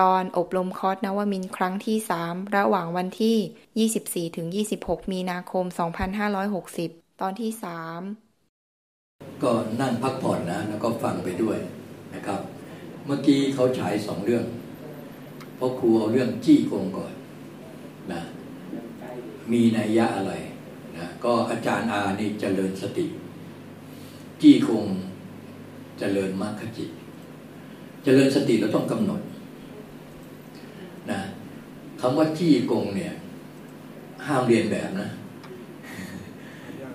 ตอนอบรมคอร์สนวมินครั้งที่ 3 ระหว่างวันที่ 24ถึง26 มีนาคม 2560 ตอนที่ 3 ก็นั่งพักผ่อนนะ แล้วก็ฟังไปด้วยนะครับ เมื่อกี้เขาฉายสองเรื่อง เพราะครูเอาเรื่องจี้โกงก่อนนะมีนัยยะอะไรนะก็อาจารย์อานี่เจริญสติ จี้โกงเจริญมรรคจิตเจริญสติเราต้องกำหนด คำว่าจี้โกงเนี่ย ห้ามเรียนแบบนะ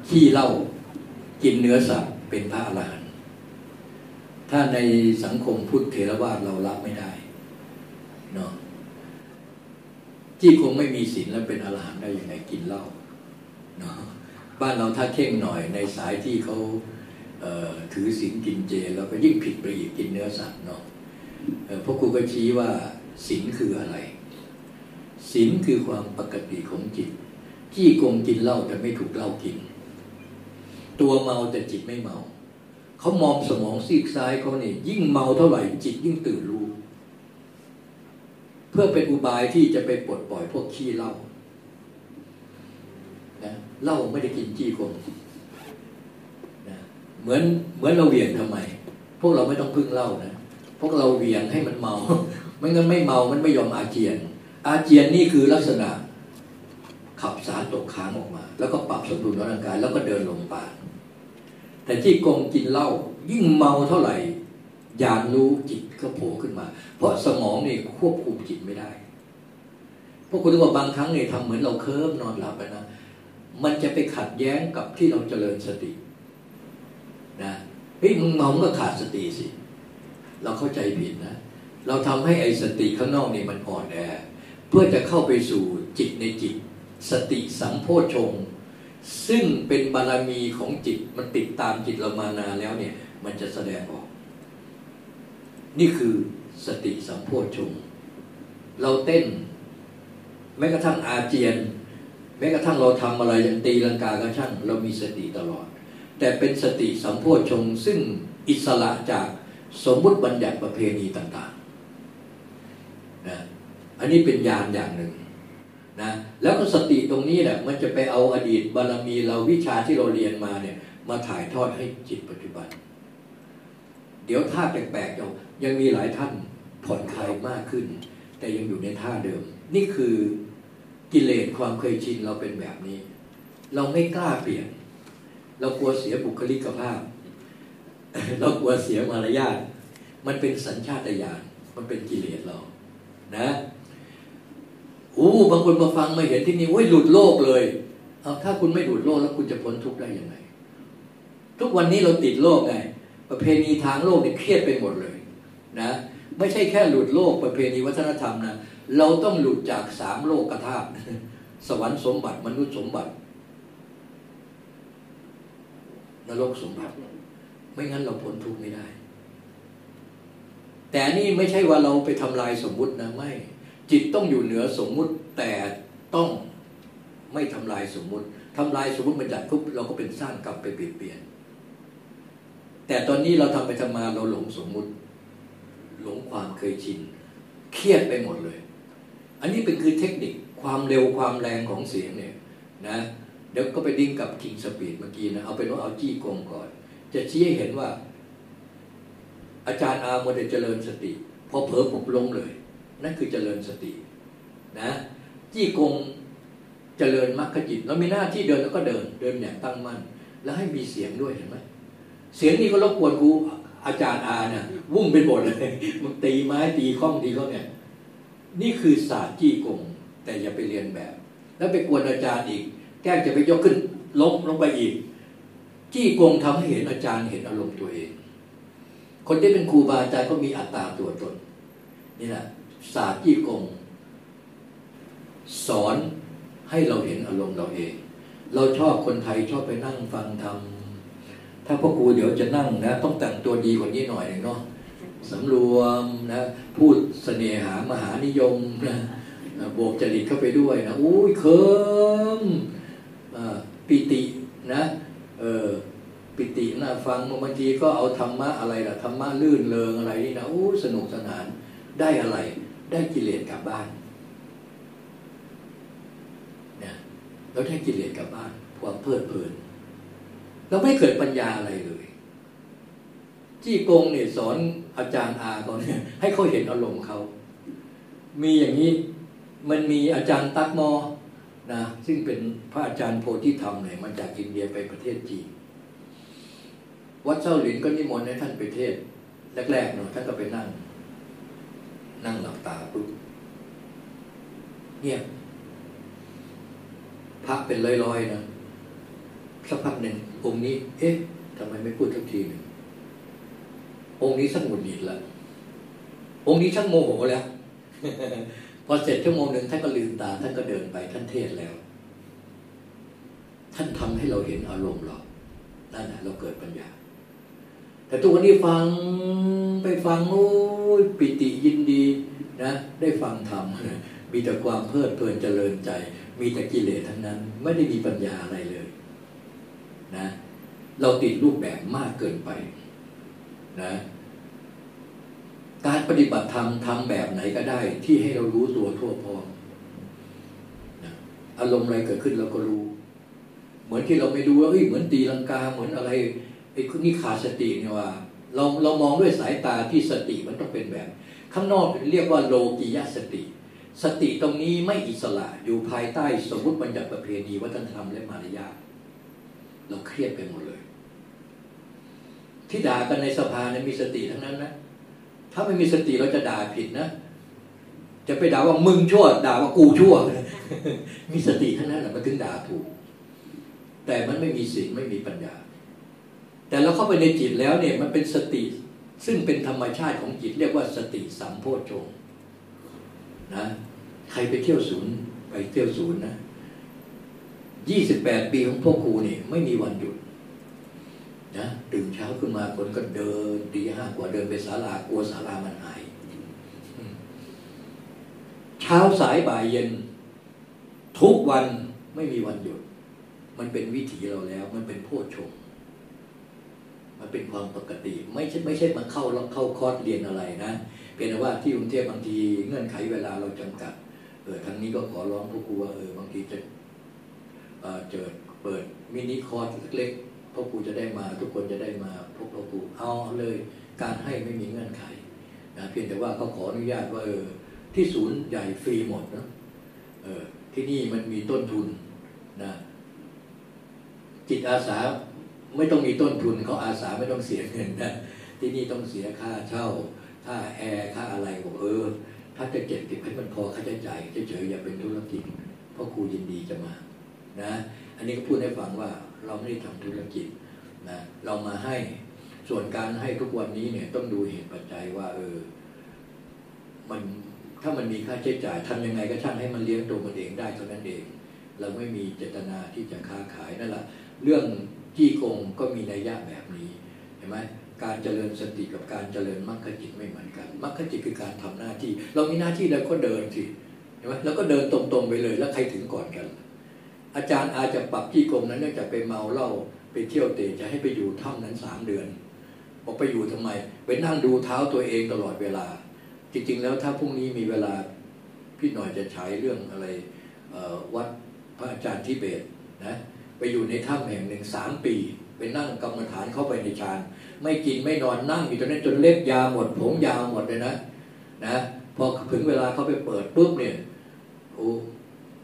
ขี้เหล้ากินเนื้อสัตว์เป็นพระอรหันต์ถ้าในสังคมพุทธเทรวาสเรารับไม่ได้เนาะที่คงไม่มีศีลแล้วเป็นอรหันต์ได้ยังไงกินเหล้าเนาะบ้านเราถ้าเข่งหน่อยในสายที่เขาถือศีลกินเจ แล้วก็ยิ่งผิดไปอีกกินเนื้อสัตว์เนาะพวกครูก็ชี้ว่าศีลคืออะไร ศีลคือความปกติของจิตที่โกงกินเหล้าแต่ไม่ถูกเหล้ากิน ตัวเมาแต่จิตไม่เมา เขามองสมองซีกซ้ายเขาเนี่ยยิ่งเมาเท่าไหร่จิตยิ่งตื่นรู้ เพื่อเป็นอุบายที่จะไปปลดปล่อยพวกขี้เหล้านะเหล้าไม่ได้กินจี้คนนะเหมือนเหมือนเราเวียงทำไม พวกเราไม่ต้องพึ่งเหล้านะพวกเราเวียงให้มันเมา ไม่งั้นไม่เมามันไม่ยอมอาเจียน อาเจียนนี่คือลักษณะขับสารตกค้างออกมา แล้วก็ปรับสมดุลร่างกาย แล้วก็เดินลงป่าแต่ที่กงกินเหล้ายิ่งเมาเท่าไหร่ญาณรู้จิตก็โผล่ขึ้นมา เพราะสมองนี่ควบคุมจิตไม่ได้พวกคุณรู้ว่าบางครั้งเนี่ยทำเหมือนเราเคิร์มนอนหลับไปนะมันจะไปขัดแย้งกับที่เราเจริญสตินะเฮ้ยมึงเมาก็ขาดสติสิ เราเข้าใจผิดนะ เราทำให้ไอ้สติข้างนอกนี่มันอ่อนแอ พื่อจะเข้าไปสู่จิตในจิต สติสัมโพชง ซึ่งเป็นบารมีของจิตมันติดตามจิตเรามานานแล้วเนี่ย มันจะแสดงออก นี่คือสติสัมโพชง เราเต้น แม้กระทั่งอาเจียน แม้กระทั่งเราทำอะไรยังตีลังกากระช่าง เรามีสติตลอด แต่เป็นสติสัมโพชงซึ่งอิสระจากสมมุติบัญญัติประเพณีต่าง นนี้เป็นญาณอย่างหนึ่งนะแล้วก็สติตรงนี้แหละมันจะไปเอาอดีตบารมีเราวิชาที่เราเรียนมาเนี่ย มาถ่ายทอดให้จิตปัจจุบัน เดี๋ยวท่าแปลกๆจะยังมีหลายท่านผ่อนคลายมากขึ้น แต่ยังอยู่ในท่าเดิม นี่คือกิเลสความเคยชินเราเป็นแบบนี้ เราไม่กล้าเปลี่ยน เรากลัวเสียบุคลิกภาพ เรากลัวเสียมารยาทมันเป็นสัญชาตญาณมันเป็นกิเลสเรา นะ อู้บางคนมาฟังมาเห็นที่นี่โอ้ยหลุดโลกเลยเอาถ้าคุณไม่หลุดโลกแล้วคุณจะพ้นทุกข์ได้ยังไง ทุกวันนี้เราติดโลกไง ประเพณีทางโลกเนี่ยเครียดไปหมดเลย นะ ไม่ใช่แค่หลุดโลกประเพณีวัฒนธรรมนะเราต้องหลุดจากสามโลกกระทาสวรรค์สมบัติมนุษย์สมบัตินรกสมบัติ ไม่งั้นเราพ้นทุกข์ไม่ได้ แต่นี่ไม่ใช่ว่าเราไปทำลายสมมุตินะไม่ จิตต้องอยู่เหนือสมมุติแต่ต้องไม่ทำลายสมมุติทำลายสมมุติมันจัดปุ๊บเราก็เป็นสร้างกลับไปเปลี่ยนเปลี่ยน แต่ตอนนี้เราทำไปทำมาเราหลงสมมุติ หลงความเคยชินเครียดไปหมดเลย อันนี้เป็นคือเทคนิคความเร็วความแรงของเสียงเนี่ยนะเดี๋ยวก็ไปดิ้งกับคิงสปีดเมื่อกี้นะเอาเป็นว่าเอาจี้กงก่อน จะชี้ให้เห็นว่า อาจารย์อาโมเดเจริญสติพอเผลอผมล้มเลย นั่นคือเจริญสตินะจี้กงเจริญมรรคจิตเรามีหน้าที่เดินแล้วก็เดิน เดินอย่างตั้งมั่น แล้วให้มีเสียงด้วยเห็นไหมเสียงนี้ก็รบกวนกูอาจารย์อาเนี่ยวุ่งเป็นหมดเลยมันตีไม้ตีข้องตีเขาเนี่ยนี่คือศาสตร์จี้กง แต่อย่าไปเรียนแบบ แล้วไปกวนอาจารย์อีกแก้จะไปยกขึ้นล้มลงไปอีก จี้กงทำให้เห็นอาจารย์เห็นอารมณ์ตัวเอง คนที่เป็นครูบาอาจารย์ก็มีอัตตาตัวตนนี่แหละ ศาสตร์จี้กง สอนให้เราเห็นอารมณ์เราเอง เราชอบคนไทยชอบไปนั่งฟังธรรมถ้าพ่อครูเดี๋ยวจะนั่งนะ ต้องแต่งตัวดีกว่านี้หน่อยเนาะสำรวมนะพูดเสน่หามหานิยมนะบวกจริตเข้าไปด้วยนะอุ้ยเคิมปิตินะเออปิตินะฟังบางทีก็เอาธรรมะอะไรล่ะธรรมะลื่นเลงอะไรนี่นะอู้สนุกสนานได้อะไร ได้กิเลสกลับบ้านนะเราได้กิเลสกลับบ้านความเพลิดเพลินเราไม่เกิดปัญญาอะไรเลย จี้กงเนี่ยสอนอาจารย์อาเขาเนี่ยให้เขาเห็นอารมณ์เขามีอย่างนี้มันมีอาจารย์ตักมอนะซึ่งเป็นพระอาจารย์โพธิธรรมเนี่ยมาจากอินเดียไปประเทศจีนวัดเจ้าหลินก็นิมนต์ให้ท่านไปเทศ แรกๆเนาะท่านก็ไปนั่ง นั่งหลับตาปุ๊บเนี่ยพระเป็นร้อยๆนะสักพักหนึ่งองค์นี้ เอ๊ะทำไมไม่พูดทักทีหนึ่งองค์นี้สักหงุดหงิดละองค์นี้ช่างโมโหแล้วพอเสร็จชั่วโมงหนึ่งท่านก็ลืมตา ท่านก็เดินไปท่านเทศแล้ว ท่านทำให้เราเห็นอารมณ์เรานั่นแหละเราเกิดปัญญา แต่ทุกวันนี้ฟังไปฟังโอ้ยปิติยินดีนะ ได้ฟังธรรมมีแต่ความเพลิดเพลินเจริญใจ มีแต่กิเลสทั้งนั้น ไม่ได้มีปัญญาอะไรเลย นะ เราติดรูปแบบมากเกินไป นะการปฏิบัติธรรมทำแบบไหนก็ได้ ที่ให้เรารู้ตัวทั่วพร้อมอารมณ์อะไรเกิดขึ้นเราก็รู้ เหมือนที่เราไม่ดูว่าเฮ้ยเหมือนตีลังกาเหมือนอะไร ไอ้นี่ขาดสติเนี่ยว่า เราเรามองด้วยสายตาที่สติมันต้องเป็นแบบ ข้างนอกเรียกว่าโลกิยสติ สติตรงนี้ไม่อิสระอยู่ภายใต้สมมติบัญญัติประเพณีวัฒนธรรมและมารยาทเราเครียดไปหมดเลย ที่ด่ากันในสภาเนี่ยมีสติทั้งนั้นนะถ้าไม่มีสติเราจะด่าผิดนะจะไปด่าว่ามึงชั่ว ด่าว่ากูชั่ว มีสติทั้งนั้นแหละมันถึงด่าถูก แต่มันไม่มีสิทธิ์ไม่มีปัญญา แต่เราเข้าไปในจิตแล้วเนี่ยมันเป็นสติ ซึ่งเป็นธรรมชาติของจิต เรียกว่าสติสัมโพชงนะใครไปเที่ยวศูนย์ไปเที่ยวศูนย์นะยี่สิบแปดปีของพวกครูเนี่ยไม่มีวันหยุดนะตื่นเช้าขึ้นมาคนก็เดินตีห้ากว่าเดินไปศาลากลัวศาลามันหาย เช้าสายบ่ายเย็น ทุกวันไม่มีวันหยุด มันเป็นวิถีเราแล้ว มันเป็นโพชฌงค์ มันเป็นความปกติ ไม่ใช่ไม่ใช่มาเข้าเข้าคอร์สเรียนอะไรนะเป็นว่าที่กรุงเทพบางทีเงื่อนไขเวลาเราจำกัดเออทางนี้ก็ขอร้องพวกครูว่าเออบางทีจะเจอเปิดมินิคอร์สเล็กพ่อครูจะได้มา ทุกคนจะได้มาพบพ่อครูเอาเลยการให้ไม่มีเงื่อนไขนะเพียงแต่ว่าเขาขออนุญาตว่าเออที่ศูนย์ใหญ่ฟรีหมดนะเออที่นี่มันมีต้นทุนนะจิตอาสา ไม่ต้องมีต้นทุนเขาอาสาไม่ต้องเสียเงินนะที่นี่ต้องเสียค่าเช่า ค่าแอร์ค่าอะไรบอกเออ ถ้าจะเก็บเก็บให้มันพอค่าใช้จ่ายเฉยๆอย่าเป็นธุรกิจเพ่อครูยินดีจะมานะอันนี้ก็พูดให้ฟังว่าเราไม่ได้ทำธุรกิจนะเรามาให้ส่วนการให้ทุกวันนี้เนี่ยต้องดูเหตุปัจจัยว่า เออ มันถ้ามันมีค่าใช้จ่ายทำยังไงก็ช่างให้มันเลี้ยงตัวมันเองได้เท่านั้นเอง เราไม่มีเจตนาที่จะค้าขายนั่นแหละเรื่อง จี้โกงก็มีนัยยะแบบนี้เห็นไหมการเจริญสติกับการเจริญมรรคจิตไม่เหมือนกันมรรคจิตคือการทำหน้าที่ เรามีหน้าที่แล้วก็เดินสิเห็นไหมแล้วก็เดินตรงๆไปเลยแล้วใครถึงก่อนกัน อาจารย์อาจจะปรับที่กรมนั้นเนื่องจากไปเมาเหล้าไปเที่ยวเตะจะให้ไปอยู่ถ้ำนั้นสามเดือนบอกไปอยู่ทำไม ไปนั่งดูเท้าตัวเองตลอดเวลา จริง ๆ แล้วถ้าพรุ่งนี้มีเวลาพี่หน่อยจะฉายเรื่องอะไรวัดพระอาจารย์ทิเบตนะ อยู่ในถ้ำแห่งหนึ่งสามปี ไปนั่งกรรมฐานเข้าไปในฌานไม่กินไม่นอนนั่งอยู่ตรงนั้นจนเล็บยาหมดผมยาวหมดเลยนะนะพอถึงเวลาเขาไปเปิดปุ๊บเนี่ยโอ้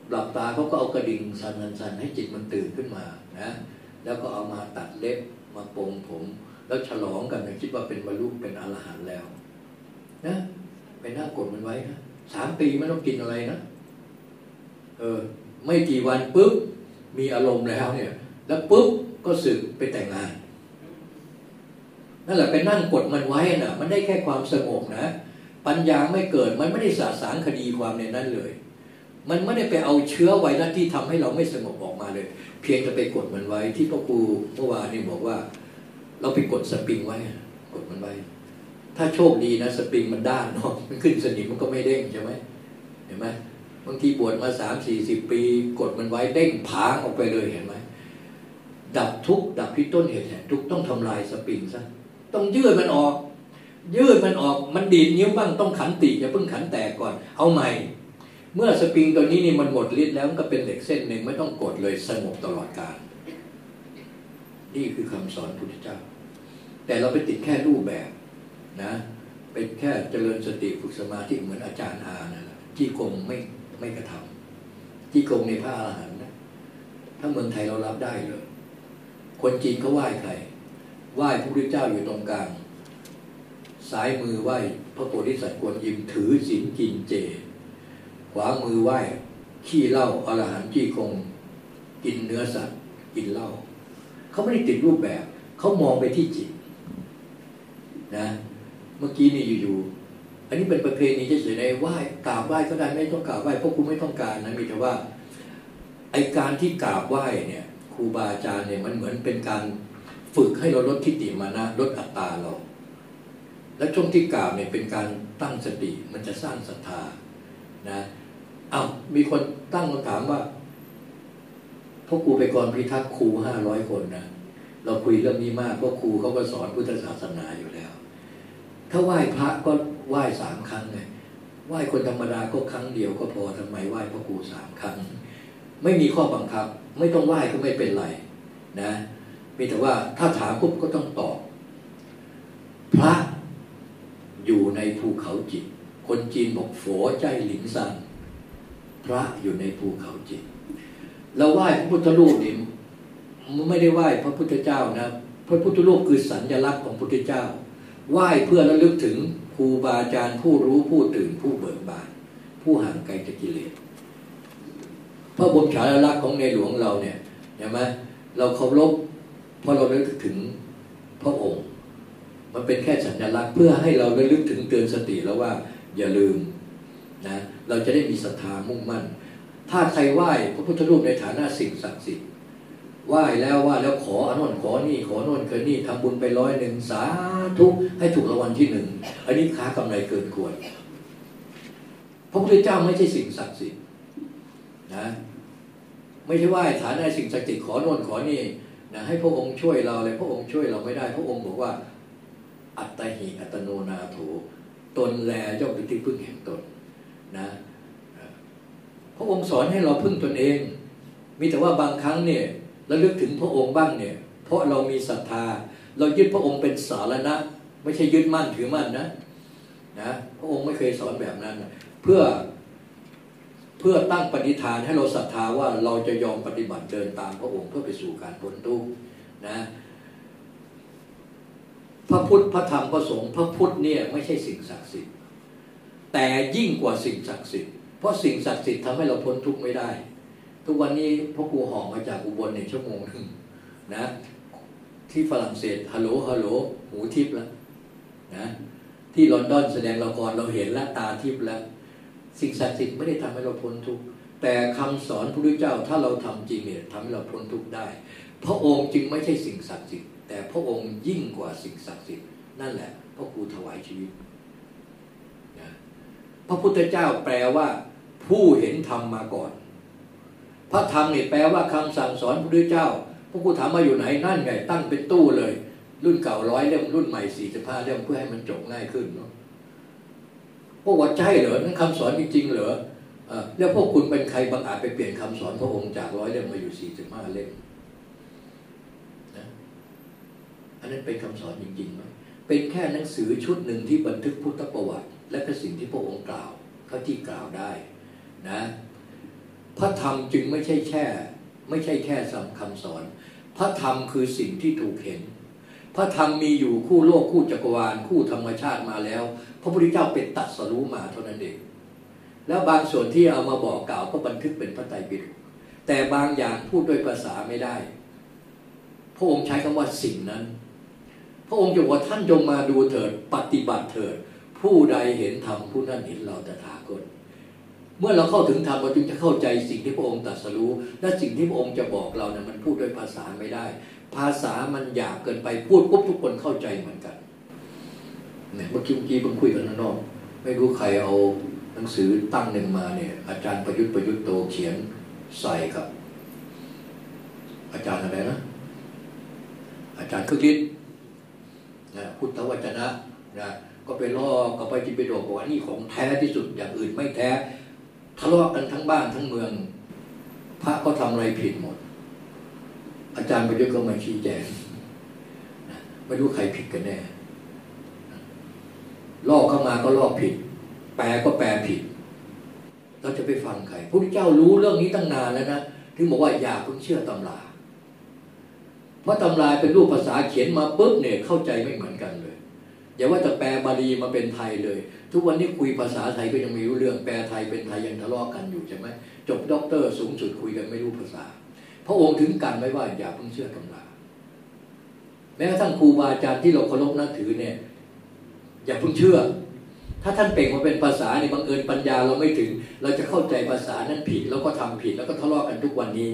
หลับตาเขาก็เอากระดิ่งสั่นๆให้จิตมันตื่นขึ้นมานะแล้วก็เอามาตัดเล็บมาปงผม แล้วฉลองกันคิดว่าเป็นบรรลุเป็นอรหันต์แล้วนะไปนั่งกดมันไว้นะสามปีไม่ต้องกินอะไรนะเออไม่กี่วันปุ๊บ มีอารมณ์แล้วเนี่ย แล้วปุ๊บก็สึกไปแต่งงานนั่นแหละไปนั่งกดมันไว้น่ะ มันได้แค่ความสงบนะ ปัญญาไม่เกิดมันไม่ได้สาสางคดีความในนั้นเลย มันไม่ได้ไปเอาเชื้อไวรัสที่ทำให้เราไม่สงบออกมาเลย เพียงจะไปกดมันไว้ที่พ่อครูเมื่อวานนี่บอกว่า เราไปกดสปริงไว้ กดมันไว้ ถ้าโชคดีนะ สปริงมันด้านเนาะมันขึ้นสนิมมันก็ไม่เด้งใช่ไหมเห็นไหม บางทีบวชมาสามสี่สิบปี กดมันไว้เด้งผางออกไปเลยเห็นไหมดับทุกดับที่ต้นเหตุแห่งทุกต้องทำลายสปริงซะต้องยืดมันออก ยืดมันออกมันดีดนิ้วบ้างต้องขันติอย่าเพิ่งขันแตกก่อน เอาใหม่ เมื่อสปริงตัวนี้นี่มันหมดฤทธิ์แล้วมันก็เป็นเหล็กเส้นหนึ่งไม่ต้องกดเลยสงบตลอดกาลนี่คือคำสอนพุทธเจ้า แต่เราไปติดแค่รูปแบบนะเป็นแค่เจริญสติฝึกสมาธิเหมือนอาจารย์อานะที่กงไม่ ไม่กระทำที่กงในพระอรหันต์นะถ้าเมืองไทยเรารับได้เลย คนจีนเขาไหว้ใครไหว้พระพุทธเจ้าอยู่ตรงกลาง ซ้ายมือไหว้พระโพธิสัตว์กวนอิมถือศีลกินเจ ขวามือไหว้ขี้เหล้าอรหันต์จี้คงกินเนื้อสัตว์ กินเหล้าเขาไม่ได้ติดรูปแบบ เขามองไปที่จิตนะ เมื่อกี้นี่อยู่ อันนี้เป็นประเพณีเฉยๆในไหว้กราบไหว้ก็ได้ไม่ต้องกราบไหว้เพราะคุณไม่ต้องการนะมีแต่ว่าไอการที่กราบไหว้เนี่ยครูบาอาจารย์เนี่ยมันเหมือนเป็นการฝึกให้เราลดทิฏฐิมานะลดอัตตาเรา และช่วงที่กราบเนี่ยเป็นการตั้งสติมันจะสร้างศรัทธานะเอา้ามีคนตั้งคำถามว่าพวกครูไปกรพิทักษ์ครูห้าร้อยคนนะเราคุยเรื่องนี้มากเพราะครูเขาก็สอนพุทธศาสนาอยู่แล้ว ถ้าไหว้พระก็ไหว้สามครั้งไงไหว้คนธรรมดาก็ครั้งเดียวก็พอทำไมไหว้พระครูสามครั้ง ไม่มีข้อบังคับ ไม่ต้องไหว้ก็ไม่เป็นไรนะมีแต่ว่าถ้าถามปุ๊บก็ต้องตอบ พระอยู่ในภูเขาจิต คนจีนบอกฝอใจหลินซันพระอยู่ในภูเขาจิตเราไหว้พระพุทธรูปนี่ไม่ได้ไหว้พระพุทธเจ้านะพระพุทธรูปคือสัญลักษณ์ของพระพุทธเจ้า ไหว้เพื่อระลึกถึงครูบาอาจารย์ผู้รู้ผู้ตื่นผู้เบิกบาน ผู้ห่างไกลจากกิเลสพระบรมฉายาลักษณ์ของในหลวงเราเนี่ยเห็นไหมเราเคารพเพราะเราระลึกถึงพระองค์ มันเป็นแค่สัญลักษณ์เพื่อให้เราระลึกถึงเตือนสติแล้วว่า อย่าลืมนะเราจะได้มีศรัทธามุ่งมั่น ถ้าใครไหว้พระพุทธรูปในฐานะสิ่งศักดิ์สิทธิ์ ไหว้แล้วว่าแล้วขออนุนขอนี่ขอโน่นเคยนี่ทำบุญไปร้อยหนึ่งสาธุให้ถูกรางวัลที่หนึ่งอันนี้ค้ากำไรเกินควรพระพุทธเจ้าไม่ใช่สิ่งศักดิ์สิทธิ์นะไม่ใช่ไหว้ฐานะสิ่งศักดิ์สิทธิ์ขอโน่นขอนี่นะให้พระองค์ช่วยเราเลยพระองค์ช่วยเราไม่ได้ พระองค์บอกว่า อัตหิอัตโนนาโถตนแลย่อมเป็นที่พึ่งแห่งตนนะพระองค์สอนให้เราพึ่งตนเอง มีแต่ว่าบางครั้งเนี่ย ระลึกถึงพระองค์บ้างเนี่ย เพราะเรามีศรัทธา เรายึดพระองค์เป็นสารณะ ไม่ใช่ยึดมั่นถือมั่นนะนะพระองค์ไม่เคยสอนแบบนั้นเพื่อเพื่อตั้งปณิธานให้เราศรัทธาว่าเราจะยอมปฏิบัติเดินตามพระองค์เพื่อไปสู่การพ้นทุกข์นะพระพุทธพระธรรมพระสงฆ์พระพุทธเนี่ยไม่ใช่สิ่งศักดิ์สิทธิ์แต่ยิ่งกว่าสิ่งศักดิ์สิทธิ์เพราะสิ่งศักดิ์สิทธิ์ทำให้เราพ้นทุกข์ไม่ได้ ทุกวันนี้พ่อครูห่อมาจากอุบลในชั่วโมงหนึ่งนะ ที่ฝรั่งเศสฮัลโหลฮัลโหลหูทิพย์แล้วนะที่ลอนดอนแสดงละครเราเห็นแล้วตาทิพย์แล้ว สิ่งศักดิ์สิทธิ์ไม่ได้ทำให้เราพ้นทุกข์แต่คำสอนพระพุทธเจ้าถ้าเราทำจริงเนี่ยทำให้เราพ้นทุกข์ได้ พระองค์จึงไม่ใช่สิ่งศักดิ์สิทธิ์แต่พระองค์ยิ่งกว่าสิ่งศักดิ์สิทธิ์นั่นแหละพระครูถวายชีวิตนะพระพุทธเจ้าแปลว่า ผู้เห็นธรรมมาก่อน พระธรรมเนี่ยแปลว่าคำสั่งสอนพระพุทธเจ้าพระครูถามมาอยู่ไหนนั่นไงตั้งเป็นตู้เลย รุ่นเก่าร้อยเล่มรุ่นใหม่สี่สิบห้าเล่มเพื่อให้มันจบง่ายขึ้นเนาะพวกว่าใช่เหรอนั่นคำสอนจริงๆเหรอแล้วพวกคุณเป็นใครบางอาจไปเปลี่ยนคำสอนพระองค์จากร้อยเล่มมาอยู่สี่สิบห้าเล่มนะอันนั้นเป็นคำสอนจริงๆไหมเป็นแค่หนังสือชุดหนึ่งที่บันทึกพุทธประวัติ และก็สิ่งที่พระองค์กล่าวเขาที่กล่าวได้นะ พระธรรมจึงไม่ใช่แค่ ไม่ใช่แค่คำสอน พระธรรมคือสิ่งที่ถูกเห็น พระธรรมมีอยู่คู่โลกคู่จักรวาลคู่ธรรมชาติมาแล้ว พระพุทธเจ้าเป็นตัดสรู้มาเท่านั้นเอง แล้วบางส่วนที่เอามาบอกกล่าวก็บันทึกเป็นพระไตรปิฎกแต่บางอย่างพูดด้วยภาษาไม่ได้ พระองค์ใช้คำว่าสิ่งนั้น พระองค์จะว่าท่านจงมาดูเถิด ปฏิบัติเถิด ผู้ใดเห็นธรรมผู้นั้นเห็นเราตถาคต เมื่อเราเข้าถึงธรรมเราจึงจะเข้าใจสิ่งที่พระองค์ตรัสรู้ และสิ่งที่พระองค์จะบอกเราเนี่ยมันพูดด้วยภาษาไม่ได้ ภาษามันหยาบเกินไปพูดปุ๊บทุกคนเข้าใจเหมือนกันเนี่ยเมื่อกี้เมื่อกี้เพิ่งคุยกันข้างนอกไม่รู้ใครเอาหนังสือตั้งหนึ่งมาเนี่ยอาจารย์ประยุทธ์ประยุทธ์โตเขียนใส่ครับ อาจารย์อะไรนะ อาจารย์คึกฤทธิ์นะพุทธวจนะนะก็ไปล่อกับไปจิปิโดบอกว่านี่ของแท้ที่สุดอย่างอื่นไม่แท้ ทะเลาะกันทั้งบ้านทั้งเมือง พระก็ทำอะไรผิดหมด อาจารย์ประยุทธ์ก็มาชี้แจงไม่รู้ใครผิดกันแน่ลอกเข้ามาก็ลอกผิด แปลก็แปลผิด เราจะไปฟังใครพระพุทธเจ้ารู้เรื่องนี้ตั้งนานแล้วนะถึงบอกว่าอย่าเพิ่งเชื่อตำราเพราะตำราเป็นรูปภาษาเขียนมาปุ๊บเนี่ยเข้าใจไม่เหมือนกันเลย อย่าว่าจะแปลบาลีมาเป็นไทยเลย ทุกวันนี้คุยภาษาไทยก็ยังไม่รู้เรื่องแปลไทยเป็นไทยยังทะเลาะกันอยู่ใช่ไหมจบด็อกเตอร์สูงสุดคุยกันไม่รู้ภาษา พระองค์ถึงกันไว้ว่าอย่าเพิ่งเชื่อตำราแม้กระทั่งครูบาอาจารย์ที่เราเคารพนับถือเนี่ย อย่าเพิ่งเชื่อ ถ้าท่านเป่งมาเป็นภาษาเนี่ยบังเอิญปัญญาเราไม่ถึง เราจะเข้าใจภาษานั้นผิด แล้วก็ทำผิดแล้วก็ทะเลาะกันทุกวันนี้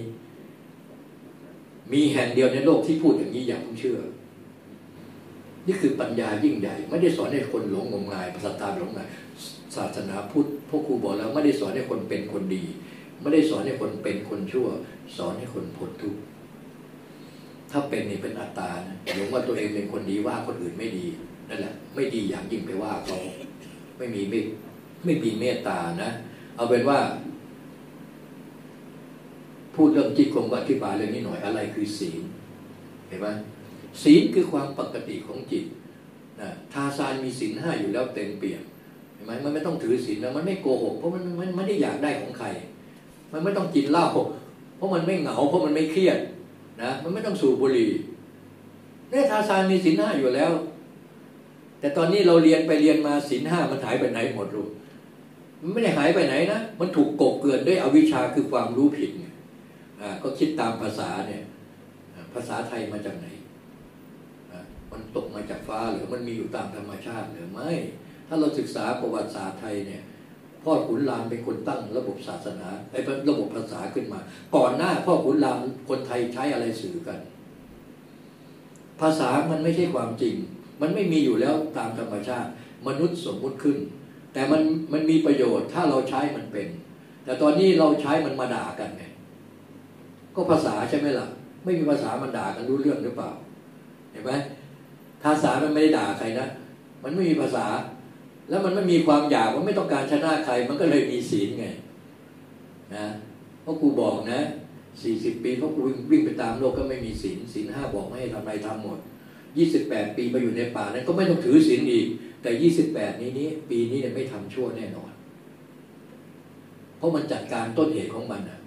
มีแห่งเดียวในโลกที่พูดอย่างนี้อย่าเพิ่งเชื่อ นี่คือปัญญายิ่งใหญ่ ไม่ได้สอนให้คนหลงงมงายภาษาตาหลงงายศาสนาพุทธพวกครูบอกแล้วไม่ได้สอนให้คนเป็นคนดี ไม่ได้สอนให้คนเป็นคนชั่ว สอนให้คนพ้นทุกข์ถ้าเป็นนี่เป็นอัตตานะหลงว่าตัวเองเป็นคนดีว่าคนอื่นไม่ดีนั่นแหละไม่ดีอย่างยิ่งไปว่าเขาไม่มีไม่ไม่มีเมตตานะ เอาเป็นว่า พูดเรื่องจิตคงก็อธิบายเรื่องนี้หน่อยอะไรคือศีลเห็นไหม ศีลคือความปกติของจิตนะทาซานมีศีลห้าอยู่แล้วเต็มเปี่ยมเห็นไหมมันไม่ต้องถือศีลแล้วมันไม่โกหกเพราะมันมันไม่ได้อยากได้ของใคร มันไม่ต้องกินเหล้าเพราะมันไม่เหงาเพราะมันไม่เครียดนะมันไม่ต้องสูบบุหรี่เนี่ยทาซานมีศีลห้าอยู่แล้ว แต่ตอนนี้เราเรียนไปเรียนมาศีลห้ามันหายไปไหนหมดรู้มันไม่ได้หายไปไหนนะมันถูกกบเกินด้วยอวิชชาคือความรู้ผิดไงก็คิดตามภาษาเนี่ย ภาษาไทยมาจากไหน มันตกมาจากฟ้าหรือมันมีอยู่ตามธรรมชาติหรือไม่ ถ้าเราศึกษาประวัติศาสตร์ไทยเนี่ยพ่อขุนรามเป็นคนตั้งระบบศาสนาไอ้ระบบภาษาขึ้นมา ก่อนหน้าพ่อขุนรามคนไทยใช้อะไรสื่อกัน ภาษามันไม่ใช่ความจริง มันไม่มีอยู่แล้วตามธรรมชาติ มนุษย์สมมุติขึ้น แต่มันมันมีประโยชน์ถ้าเราใช้มันเป็น แต่ตอนนี้เราใช้มันมาด่ากันไงก็ภาษาใช่ไหมล่ะ ไม่มีภาษามันด่ากันรู้เรื่องหรือเปล่า เห็นไหม ภาษามันไม่ได้ด่าใครนะ มันไม่มีภาษา แล้วมันไม่มีความอยากมันไม่ต้องการชนะใคร มันก็เลยมีศีลไงนะเพราะกูบอกนะสี่สิบปีเพราะกูวิ่งไปตามโลกก็ไม่มีศีลศีลห้าบอกไม่ให้ทำอะไรทำหมดยี่สิบแปดปีไปอยู่ในป่านั้นก็ไม่ต้องถือศีลอีก แต่ยี่สิบแปดนี้นี้ ปีนี้เนี่ยไม่ทำชั่วแน่นอน เพราะมันจัดการต้นเหตุของมันอะ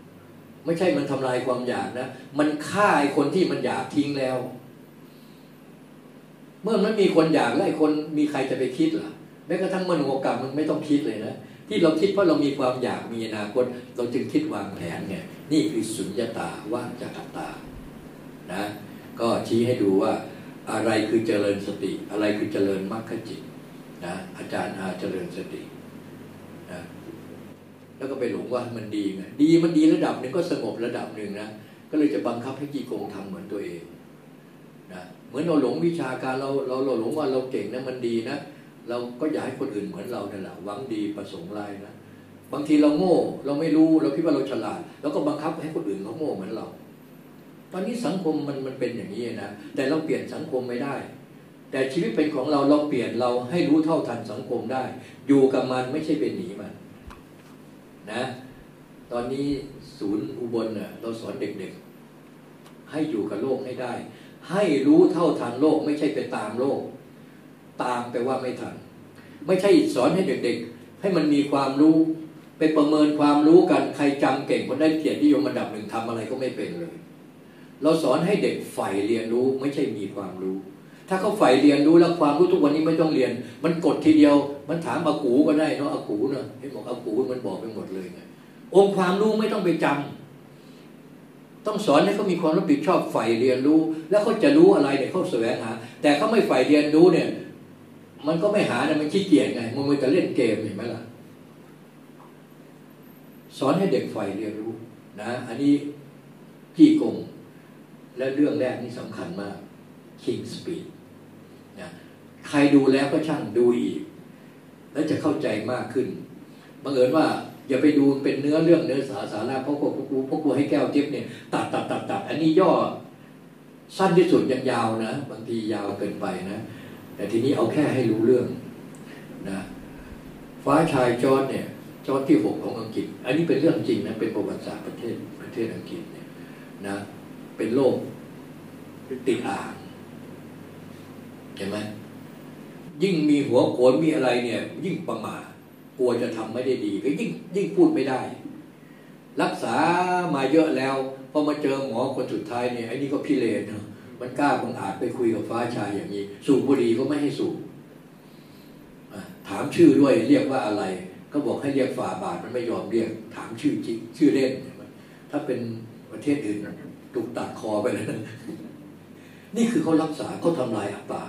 ไม่ใช่มันทำลายความอยากนะ มันฆ่าไอ้คนที่มันอยากทิ้งแล้ว เมื่อมันมีคนอยากแล้วไอ้คนมีใครจะไปคิดล่ะแม้กระทั่งมโนกรรมมันไม่ต้องคิดเลยนะที่เราคิดเพราะเรามีความอยากมีอนาคต เราจึงคิดวางแผนไงนี่คือสุญญตาว่างจากตานะก็ชี้ให้ดูว่าอะไรคือเจริญสติ อะไรคือเจริญมรรคจิตนะอาจารย์อาเจริญสตินะแล้วก็ไปหลงว่ามันดีไงดีมันดีระดับหนึ่งก็สงบระดับหนึ่งนะก็เลยจะบังคับให้จีโกงทำเหมือนตัวเอง เหมือนเราหลงวิชาการเราเราเราหลงว่าเราเก่งนะมันดีนะเราก็อยากให้คนอื่นเหมือนเราเนี่ยแหละหวังดีประสงค์ร้ายนะบางทีเราโง่เราไม่รู้เราคิดว่าเราฉลาด แล้วก็บังคับให้คนอื่นเขาโง่เหมือนเรา ตอนนี้สังคมมันมันเป็นอย่างนี้นะแต่เราเปลี่ยนสังคมไม่ได้ แต่ชีวิตเป็นของเราเราเปลี่ยนเราให้รู้เท่าทันสังคมได้ อยู่กับมันไม่ใช่เป็นหนีมันนะตอนนี้ศูนย์อุบลเนี่ยเราสอนเด็กๆ ให้อยู่กับโลกให้ได้ ให้รู้เท่าทันโลก ไม่ใช่ไปตามโลก ตามแปลว่าไม่ทัน ไม่ใช่สอนให้เด็กๆ ให้มันมีความรู้ ไปประเมินความรู้กันใครจำเก่งคนได้เกียรตินิยมระดับหนึ่งทำอะไรก็ไม่เป็นเลย เราสอนให้เด็กใฝ่เรียนรู้ไม่ใช่มีความรู้ ถ้าเขาใฝ่เรียนรู้แล้วความรู้ทุกวันนี้ไม่ต้องเรียน มันกดทีเดียว มันถามอากูก็ได้เนาะอากูเนาะให้บอกอากูมันบอกไปหมดเลยไงองค์ความรู้ไม่ต้องไปจำ ต้องสอนให้เขามีความรับผิดชอบใฝ่เรียนรู้ แล้วเขาจะรู้อะไรเนี่ยเขาแสวงหา แต่เขาไม่ใฝ่เรียนรู้เนี่ย มันก็ไม่หาเนี่ยมันขี้เกียจไงมันมันจะเล่นเกมเห็นไหมล่ะสอนให้เด็กใฝ่เรียนรู้นะอันนี้พี่กง และเรื่องแรกนี่สำคัญมาก King Speed นะใครดูแล้วก็ช่างดูอีก แล้วจะเข้าใจมากขึ้นบังเอิญว่า อย่าไปดูเป็นเนื้อเรื่องเนื้อสาสาระเพราะพวกกูพวกกูให้แก้วจิ๊บเนี่ยตัดตัดตัดตัดอันนี้ย่อสั้นที่สุดยังยาวนะบางทียาวเกินไปนะ แต่ทีนี้เอาแค่ให้รู้เรื่องนะฟ้าชายจอร์ดเนี่ยจอร์ดที่หกของอังกฤษ อันนี้เป็นเรื่องจริงนะเป็นประวัติศาสตร์ประเทศประเทศอังกฤษเนี่ยนะเป็นโรคติดอ่างเห็นไหมยิ่งมีหัวโขนมีอะไรเนี่ย ยิ่งประมาท กลัวจะทำไม่ได้ดีก็ยิ่งยิ่งพูดไม่ได้ รักษามาเยอะแล้วพอมาเจอหมอคนสุดท้ายเนี่ยไอ้นี่ก็พิเรนเนาะมันกล้าบังอาจไปคุยกับฟ้าชายอย่างนี้ สูบบุหรี่ก็ไม่ให้สูบถามชื่อด้วยเรียกว่าอะไร ก็บอกให้เรียกฝ่าบาทมันไม่ยอมเรียก ถามชื่อจริงชื่อเล่น ถ้าเป็นประเทศอื่นถูกตัดคอไปเลยนี่คือเขารักษาเขาทำลายอัตตา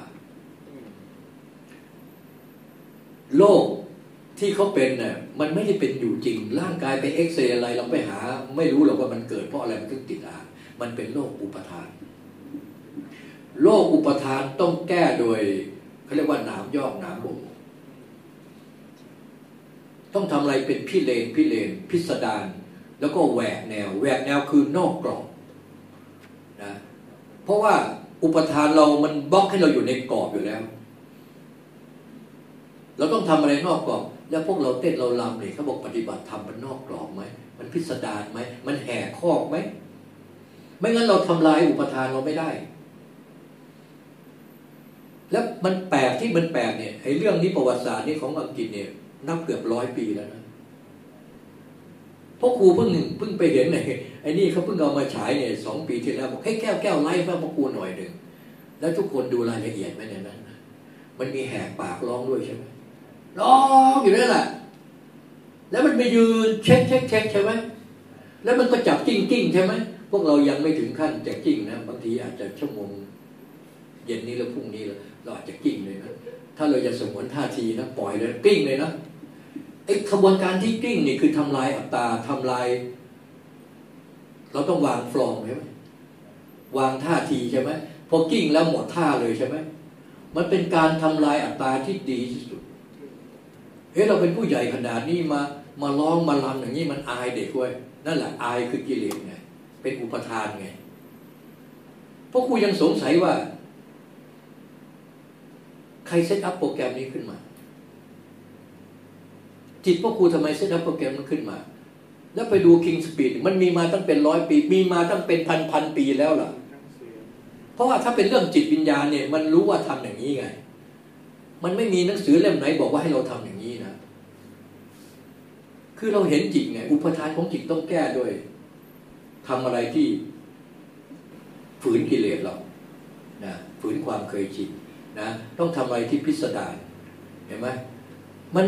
โรค ที่เขาเป็นเนี่ยมันไม่ได้เป็นอยู่จริง ร่างกายไปเอ็กซเรย์อะไรเราไปหา ไม่รู้หรอกว่ามันเกิดเพราะอะไรมันถึงติดอามันเป็นโรคอุปทานโรคอุปทานต้องแก้โดยเขาเรียกว่าหนามยอกหนามบ่งต้องทำอะไรเป็นพิเลนพิเลนพิสดารแล้วก็แหวกแนว แหวกแนวคือนอกกรอบนะเพราะว่าอุปทานเรามันบล็อกให้เราอยู่ในกรอบอยู่แล้ว เราต้องทำอะไรนอกกรอบ แล้วพวกเราเต้นเราลำเนี่ยเขาบอกปฏิบัติทำมันนอกกรอบไหมมันพิสดารไหมมันแหกข้อไหมไม่งั้นเราทำลายอุปทานเราไม่ได้ แล้วมันแปลกที่มันแปลกเนี่ยไอ้เรื่องนี้ประวัติศาสตร์นี่ของอังกฤษเนี่ยนับเกือบร้อยปีแล้วนะพราะครูเพิ่งเพิ่งไปเห็นไอ้ไอ้นี่เขาเพิ่งเอามาฉายเนี่ยสองปีที่แล้วบอกให้แก้วแก้วไล่พระครูหน่อยหนึ่งแล้วทุกคนดูรายละเอียดไหมเนี่ยนั้นมันมีแหกปากร้องด้วยใช่ไหม ร้องอยู่นั่นแหละแล้วมันไปยืนเช็คเช็คเช็คใช่ไหมแล้วมันก็จับจิ้งจิ้งใช่ไหมพวกเรายังไม่ถึงขั้นจะกิ้งนะบางทีอาจจะชั่วโมงเย็นนี้แล้วพรุ่งนี้เราอาจจะกิ้งเลยนะถ้าเราจะสมวนท่าทีนะปล่อยเลยกิ้งเลยนะไอ้ขบวนการที่กิ้งนี่คือทำลายอัตตาทำลาย เราต้องวางฟลองใช่ไหมวางท่าทีใช่ไหมพอกิ้งแล้วหมดท่าเลยใช่ไหมมันเป็นการทำลายอัตตาที่ดีที่สุด เฮ้ยเราเป็นผู้ใหญ่ขนาดนี้มามาร้องมาลำอย่างนี้มันอายเด็กเว้ยนั่นแหละอายคือกิเลสไงเป็นอุปทานไงเพราะครูยังสงสัยว่า ใคร set up โปรแกรมนี้ขึ้นมา จิตพ่อครูทำไม set up โปรแกรมมันขึ้นมา แล้วไปดู king speed มันมีมาตั้งเป็นร้อยปี มีมาตั้งเป็นพันพันปีแล้วล่ะ เพราะว่าถ้าเป็นเรื่องจิตวิญญาณเนี่ย มันรู้ว่าทำอย่างนี้ไง มันไม่มีหนังสือเล่มไหนบอกว่าให้เราทำอย่างนี้นะ คือเราเห็นจิตไง อุปาทานของจิตต้องแก้ด้วยทำอะไรที่ ฝืนกิเลสเรา นะฝืนความเคยชินนะ ต้องทำอะไรที่พิสดารเห็นไหมมัน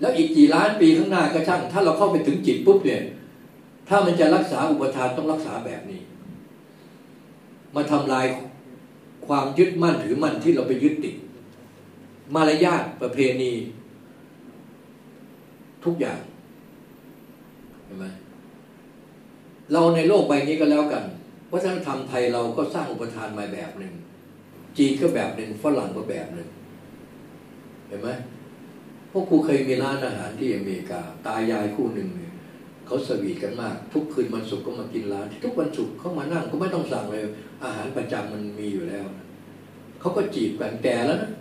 แล้วอีกกี่ล้านปีข้างหน้าก็ช่าง ถ้าเราเข้าไปถึงจิตปุ๊บเนี่ย ถ้ามันจะรักษาอุปทานต้องรักษาแบบนี้ มาทำลาย ความยึดมั่นถือมั่นที่เราไปยึดติด มารยาทประเพณี ทุกอย่างเห็นไหมเราในโลกใบนี้ก็แล้วกันวัฒนธรรมไทยเราก็สร้างอุปทานมาแบบหนึ่ง จีนก็แบบหนึ่งฝรั่งก็แบบหนึ่ง เห็นไหมพวกครูเคยมีร้านอาหารที่อเมริกา ตายายคู่หนึ่งเนี่ย เขาสวีทกันมาก ทุกคืนวันศุกร์ก็มากินร้าน ทุกวันศุกร์เขามานั่งก็ไม่ต้องสั่งเลย อาหารประจำมันมีอยู่แล้วเขาก็จีบกันแก่แล้วนะ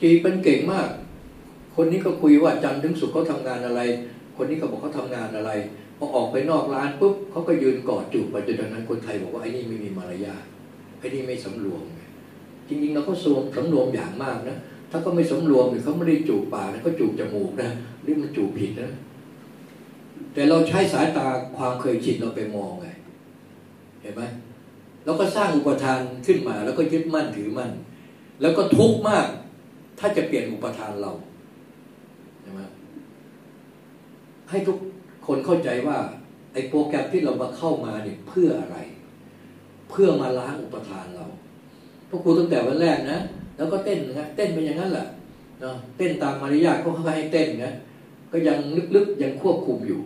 จีบเป็นเก่งมาก คนนี้ก็คุยว่าจันทร์ถึงศุกร์เขาทำงานอะไร คนนี้ก็บอกเขาทำงานอะไรพอออกไปนอกร้านปุ๊บเขาก็ยืนกอดจูบไปจนตอนนั้นคนไทยบอกว่าไอ้นี่ไม่มีมารยาทไอ้นี่ไม่สำรวมจริงๆเราก็สวมสำรวมอย่างมากนะถ้าก็ไม่สำรวมเนี่ยเขาไม่ได้จูบปากนะเขาจูบจมูกนะนี่มันจูบผิดนะ แต่เราใช้สายตาความเคยชินเราไปมองไง เห็นไหมเราก็สร้างอุปทานขึ้นมา แล้วก็ยึดมั่นถือมั่น แล้วก็ทุกข์มาก ถ้าจะเปลี่ยนอุปทานเราใช่ไหมให้ทุกคนเข้าใจว่า ไอ้โปรแกรมที่เรามาเข้ามาเนี่ยเพื่ออะไร เพื่อมาล้างอุปทานเราพวกครูตั้งแต่วันแรกนะแล้วก็เต้นนะเต้นเป็นอย่างนั้นแหละเนาะเต้นตามมารยาทก็ให้เต้นนะก็ยังลึกๆยังควบคุมอยู่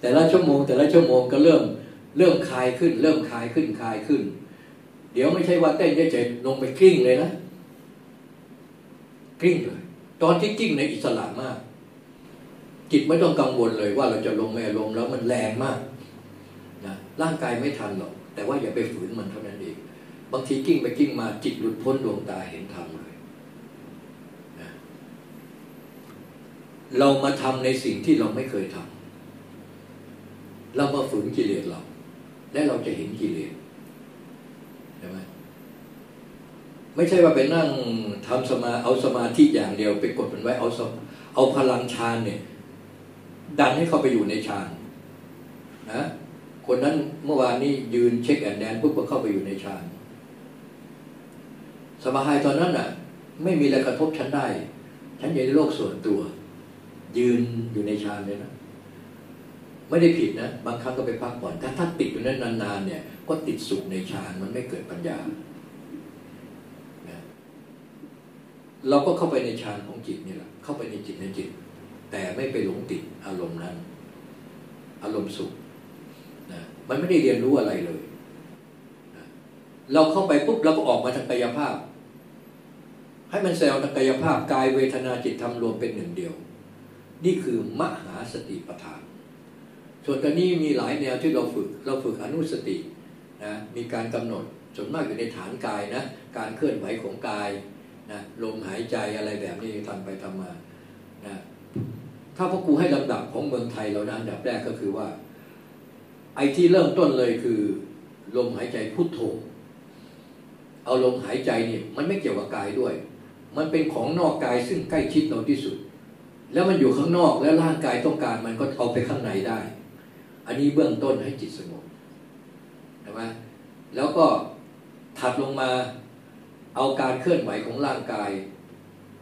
แต่ละชั่วโมง แต่ละชั่วโมงก็เริ่ม เริ่มคลายขึ้น เริ่มคลายขึ้นคลายขึ้น เดี๋ยวไม่ใช่ว่าเต้นเฉยๆลงไปกลิ้งเลยนะกลิ้งเลยตอนที่กลิ้งในอิสระมาก จิตไม่ต้องกังวลเลยว่าเราจะลงไม่ลงแล้วมันแรงมากนะร่างกายไม่ทันหรอกแต่ว่าอย่าไปฝืนมันเท่านั้นเองบางทีกิ้งไปกิ้งมาจิตหลุดพ้นดวงตาเห็นธรรม เรามาทำในสิ่งที่เราไม่เคยทำเรามาฝืนกิเลสเรา และเราจะเห็นกิเลสใช่ไหมไม่ใช่ว่าไปนั่งทำสมาเอาสมาธิอย่างเดียว ไปกดมันไว้เอาเอาพลังฌานเนี่ย ดันให้เขาไปอยู่ในฌานนะคนนั้นเมื่อวานนี้ยืนเช็คแอนแดนปุ๊บก็เข้าไปอยู่ในฌานสมาหายตอนนั้นอะ ไม่มีอะไรกระทบฉันได้ ฉันอยู่ในโลกส่วนตัว ยืนอยู่ในฌานเลยนะไม่ได้ผิดนะบางครั้งก็ไปพักผ่อนถ้าถ้าติดอยู่นั้นนานๆเนี่ย ก็ติดสุขในฌานมันไม่เกิดปัญญาเราก็เข้าไปในฌานของจิตนี่แหละเข้าไปในจิตในจิต แต่ไม่ไปหลงติดอารมณ์นั้น อารมณ์สุขนะมันไม่ได้เรียนรู้อะไรเลยนะเราเข้าไปปุ๊บเราก็ออกมาทางกายภาพ ให้มันแซวทางกายภาพกายเวทนาจิตทำรวมเป็นหนึ่งเดียว นี่คือมหาสติปัฏฐาน ส่วนตอนนี้มีหลายแนวที่เราฝึก เราฝึกอนุสตินะมีการกำหนดส่วนมากอยู่ในฐานกายนะการเคลื่อนไหวของกายนะลมหายใจอะไรแบบนี้ทำไปทำมานะถ้าพ่อครูให้ลำดับของเมืองไทยเรานะอันดับแรกก็คือว่า ไอ้ที่เริ่มต้นเลยคือ ลมหายใจพุทโธเอาลมหายใจนี่มันไม่เกี่ยวกับกายด้วย มันเป็นของนอกกายซึ่งใกล้ชิดเราที่สุด แล้วมันอยู่ข้างนอกแล้วร่างกายต้องการมันก็เอาไปข้างในได้ อันนี้เบื้องต้นให้จิตสงบใช่ไหมแล้วก็ถัดลงมาเอาการเคลื่อนไหวของร่างกาย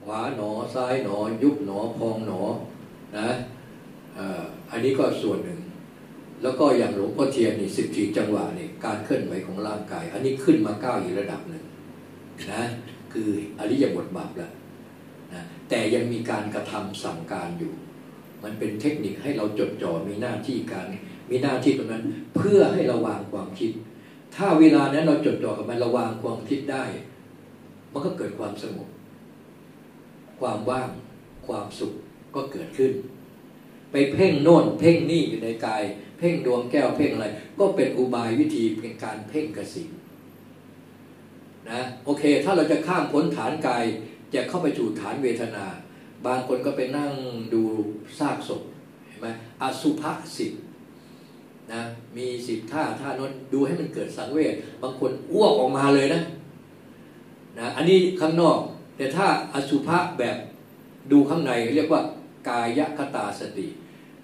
ขวาหนอซ้ายหนอ ยุบหนอพองหนอนะอันนี้ก็ส่วนหนึ่ง แล้วก็อย่างหลวงพ่อเทียนนี่สิบสี่จังหวะนี่การเคลื่อนไหวของร่างกาย อันนี้ขึ้นมาก้าวอีกระดับหนึ่งนะคืออริยบทบาทแล้วนะ แต่ยังมีการกระทำสั่งการอยู่ มันเป็นเทคนิคให้เราจดจ่อมีหน้าที่การมีหน้าที่ตรงนั้น เพื่อให้เราวางความคิด ถ้าเวลานั้นเราจดจ่อกับมันระวางความคิดได้ มันก็เกิดความสงบความว่างความสุขก็เกิดขึ้น ไปเพ่งโน่นเพ่งนี่อยู่ในกาย เพ่งดวงแก้วเพ่งอะไร ก็เป็นอุบายวิธีเป็นการเพ่งกระสินนะโอเค ถ้าเราจะข้ามพ้นฐานกาย จะเข้าไปสู่ฐานเวทนา บางคนก็ไปนั่งดูซากศพเห็นไหมอสุภะสิบนะมีสิบท่าท่านนดูให้มันเกิดสังเวชบางคนอ้วกออกมาเลยนะนะอันนี้ข้างนอก แต่ถ้าอสุภะแบบดูข้างในเรียกว่ากายคตาสติ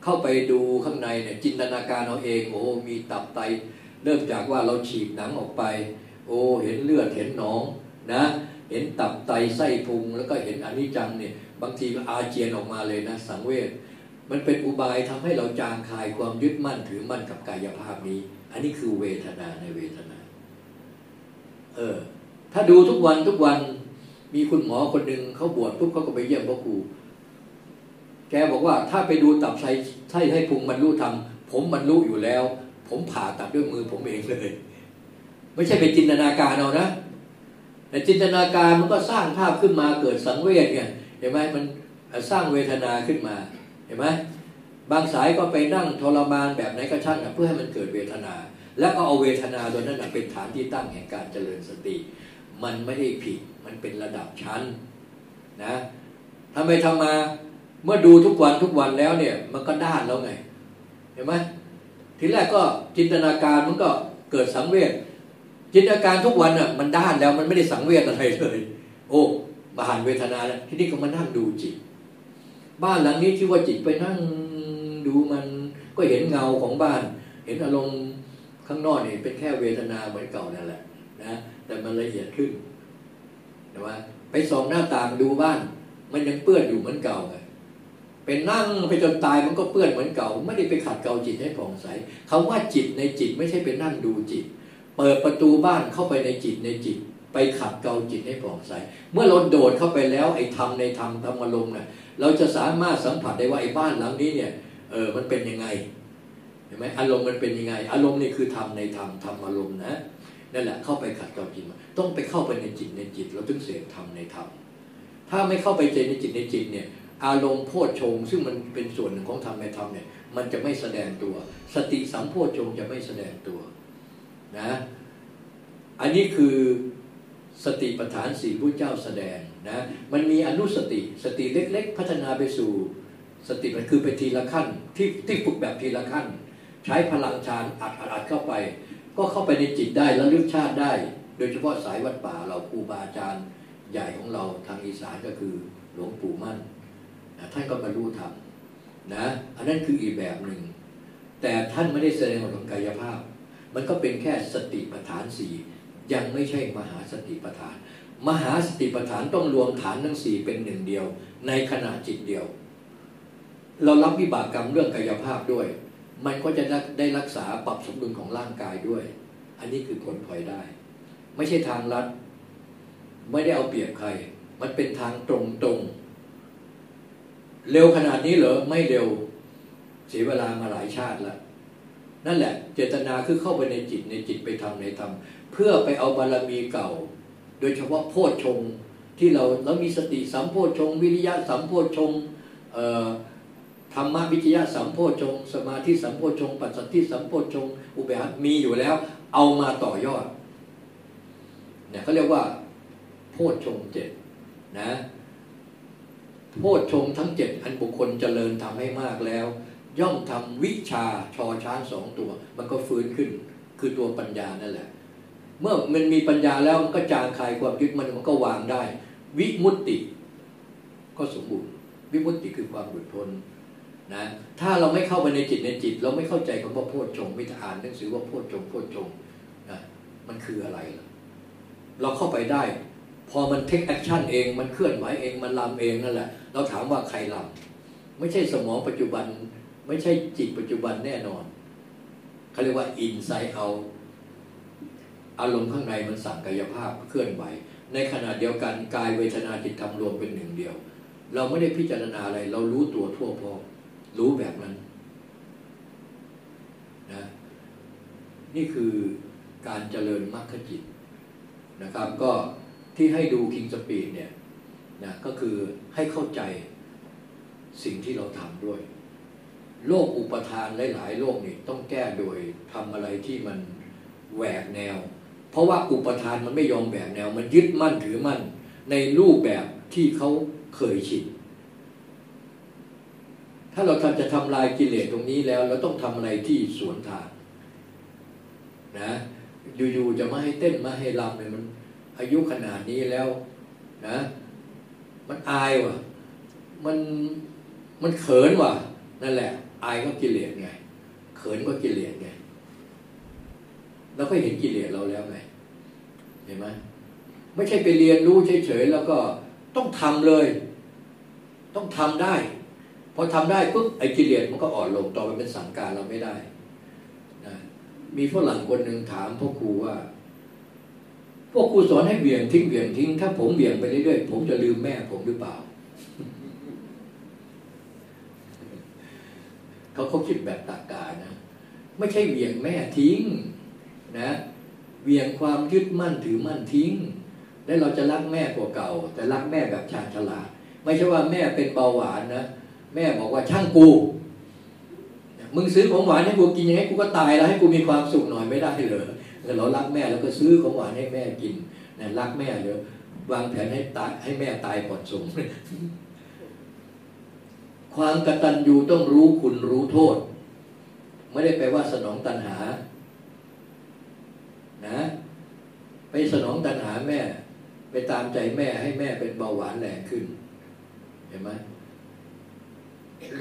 เข้าไปดูข้างในเนี่ยจินตนาการเอาเองโอ้มีตับไต เริ่มจากว่าเราฉีกหนังออกไป โอ้เห็นเลือดเห็นหนองนะ เห็นตับไตไส้พุงแล้วก็เห็นอนิจจังเนี่ย บางทีอาเจียนออกมาเลยนะสังเวชมันเป็นอุบายทำให้เราจางคายความยึดมั่นถือมั่นกับกายภาพนี้ อันนี้คือเวทนาในเวทนา เออ ถ้าดูทุกวันทุกวัน มีคุณหมอคนหนึ่งเขาบวชปุ๊บเขาก็ไปเยี่ยมพ่อครูแกบอกว่าถ้าไปดูตับไส้ไส้ให้พุงบรรลุธรรมผมบรรลุอยู่แล้ว ผมผ่าตัดด้วยมือผมเองเลย ไม่ใช่ไปจินตนาการเอานะ แต่จินตนาการมันก็สร้างภาพขึ้นมาเกิดสังเวชเนี่ยเห็นไหมมันสร้างเวทนาขึ้นมาเห็นไหมบางสายก็ไปนั่งทรมานแบบไหนก็ช่างเพื่อให้มันเกิดเวทนา แล้วก็เอาเวทนาตัวนั้นเป็นฐานที่ตั้งแห่งการเจริญสติ มันไม่ได้ผิดมันเป็นระดับชั้นนะทำไมทำมาเมื่อดูทุกวันทุกวันแล้วเนี่ย มันก็ด้านแล้วไง เห็นไหมทีแรกก็จินตนาการมันก็เกิดสังเวช จินตนาการทุกวันอะมันด้านแล้วมันไม่ได้สังเวชอะไรเลย โอ้บานเวทนาแล้วทีนี้ก็มานั่งดูจิต บ้านหลังนี้ที่ว่าจิตไปนั่งดูมันก็เห็นเงาของบ้าน เห็นอารมณ์ข้างนอกเนี่ยเป็นแค่เวทนาเหมือนเก่านั่นแหละนะแต่มันละเอียดขึ้นแต่ว่า ไปส่องหน้าต่างดูบ้าน มันยังเปื้อนอยู่เหมือนเก่าไงเป็นนั่งไปจนตายมันก็เปื้อนเหมือนเก่า ไม่ได้ไปขัดเกลาจิตให้ผ่องใสคาว่าจิตในจิตไม่ใช่ไปนั่งดูจิต เปิดประตูบ้านเข้าไปในจิตในจิต ไปขัดเกลาจิตให้ผ่องใส เมื่อเราโดดเข้าไปแล้วไอ้ธรรมในธรรมธรรมอารมณ์เนี่ยเราจะสามารถสัมผัสได้ว่าไอ้บ้านหลังนี้เนี่ยเออมันเป็นยังไงเห็นไหมอารมณ์มันเป็นยังไง อารมณ์นี่คือธรรมในธรรมธรรมอารมณ์นะนั่นแหละเข้าไปขัดเกลาจิตต้องไปเข้าไปในจิตในจิต เราถึงเสกธรรมในธรรมถ้าไม่เข้าไปใจในจิตในจิตเนี่ยอารมณ์โพชฌงซึ่งมันเป็นส่วนหนึ่งของธรรมในธรรมเนี่ยมันจะไม่แสดงตัว สติสัมโพชฌงจะไม่แสดงตัว นะอันนี้คือสติปัฏฐานสี่ผู้เจ้าแสดงนะมันมีอนุสติสติเล็ก ๆ พัฒนาไปสู่ สติมันคือไปทีละขั้นที่ที่ฝึกแบบทีละขั้น ใช้พลังฌานอัดอัดอัดเข้าไป ก็เข้าไปในจิตได้แล้วลึกชาติได้ โดยเฉพาะสายวัดป่าเราครูบาอาจารย์ใหญ่ของเราทางอีสานก็คือหลวงปู่มั่นท่านก็บรรลุธรรมนะอันนั้นคืออีกแบบหนึ่งแต่ท่านไม่ได้แสดงออกทางกายภาพ มันก็เป็นแค่สติปัฏฐานสี่ยังไม่ใช่มหาสติปัฏฐาน มหาสติปัฏฐานต้องรวมฐานทั้งสี่เป็นหนึ่งเดียว ในขณะจิตเดียว เรารับวิบากกรรมเรื่องกายภาพด้วย มันก็จะได้รักษาปรับสมดุลของร่างกายด้วย อันนี้คือผลพลอยได้ ไม่ใช่ทางลัดไม่ได้เอาเปรียบใคร มันเป็นทางตรงตรงเร็วขนาดนี้เหรอไม่เร็วเสียเวลามาหลายชาติแล้ว นั่นแหละ เจตนาคือเข้าไปในจิตในจิตไปทำในธรรมเพื่อไปเอาบารมีเก่า โดยเฉพาะโพชฌงที่เราเรามีสติสัมโพชฌงวิริยะสัมโพชฌงธรรมวิจยะสัมโพชง สมาธิสัมโพชง ปัจสัทธิสัมโพชง อุเบกมีอยู่แล้ว เอามาต่อยอดเนี่ยเขาเรียกว่า โพชงเจ็ดนะโพชงทั้งเจ็ดอันบุคคลเจริญทำให้มากแล้ว ย่อมทำวิชาชอช้างสองตัว มันก็ฟื้นขึ้น คือตัวปัญญานั่นแหละ เมื่อมันมีปัญญาแล้วมันก็จางคลายความยึดมันมันก็วางได้ วิมุตติ ก็สมบูรณ์ วิมุตติคือความหลุดพ้นนะถ้าเราไม่เข้าไปในจิตในจิต เราไม่เข้าใจคำว่าโพชฌงค์ไม่อ่านหนังสือว่าโพชฌงค์โพชฌงค์นะมันคืออะไรล่ะเราเข้าไปได้ พอมัน take action เองมันเคลื่อนไหวเองมันรำเองนั่นแหละ เราถามว่าใครรำไม่ใช่สมองปัจจุบัน ไม่ใช่จิตปัจจุบันแน่นอนเขาเรียกว่า inside เอาอารมณ์ข้างในมันสั่งกายภาพเคลื่อนไหว ในขณะเดียวกันกายเวทนาจิตธรรมรวมเป็นหนึ่งเดียว เราไม่ได้พิจารณาอะไร เรารู้ตัวทั่วพร้อมรู้แบบนั้นนะนี่คือการเจริญมรรคจิตนะครับ ก็ที่ให้ดูคิงสปีดเนี่ยนะก็คือให้เข้าใจสิ่งที่เราทำด้วย โลกอุปทานหลายๆโลกนี่ต้องแก้โดยทำอะไรที่มันแหวกแนว เพราะว่าอุปทานมันไม่ยอมแหวกแนว มันยึดมั่นถือมั่น ในรูปแบบที่เขาเคยชินถ้าเราทำจะทำลายกิเลสตรงนี้แล้ว เราต้องทำอะไรที่สวนทางนะอยู่ๆจะมาให้เต้นมาให้รำเนี่ยมัน อายุขนาดนี้แล้วนะ มันอายว่ะ มันมันเขินว่ะ นั่นแหละ อายก็กิเลสไง เขินก็กิเลสไงเราก็เห็นกิเลสเราแล้วไงเห็นไหมไม่ใช่ไปเรียนรู้เฉยๆแล้วก็ต้องทำเลย ต้องทำได้พอทำได้ปุ๊บไอ้กิเลสมันก็อ่อนลงต่อไปเป็นสังการเราไม่ได้นะมีฝรั่งคนหนึ่งถามพ่อครูว่าพวกครูสอนให้เบี่ยงทิ้งเบี่ยงทิ้ง ถ้าผมเบี่ยงไปเรื่อยๆผมจะลืมแม่ผมหรือเปล่า เขาเขาคิดแบบตากานะ ไม่ใช่เบี่ยงแม่ทิ้งนะเบี่ยงความยึดมั่นถือมั่นทิ้ง แล้วเราจะรักแม่กว่าเก่า แต่รักแม่แบบชาญฉลาดไม่ใช่ว่าแม่เป็นเบาหวานนะแม่บอกว่าช่างกูมึงซื้อของหวานให้กูกินยังไงกูก็ตายแล้วให้กูมีความสุขหน่อยไม่ได้เลยเรารักแม่แล้วก็ซื้อของหวานให้แม่กินนะรักแม่เดี๋ยววางแผนให้ตายให้แม่ตายก่อนสม ความกตัญญูต้องรู้คุณรู้โทษ ไม่ได้แปลว่าสนองตัณหา นะ ไปสนองตัณหาแม่ ไปตามใจแม่ให้แม่เป็นเบาหวานแรงขึ้น เห็นไหม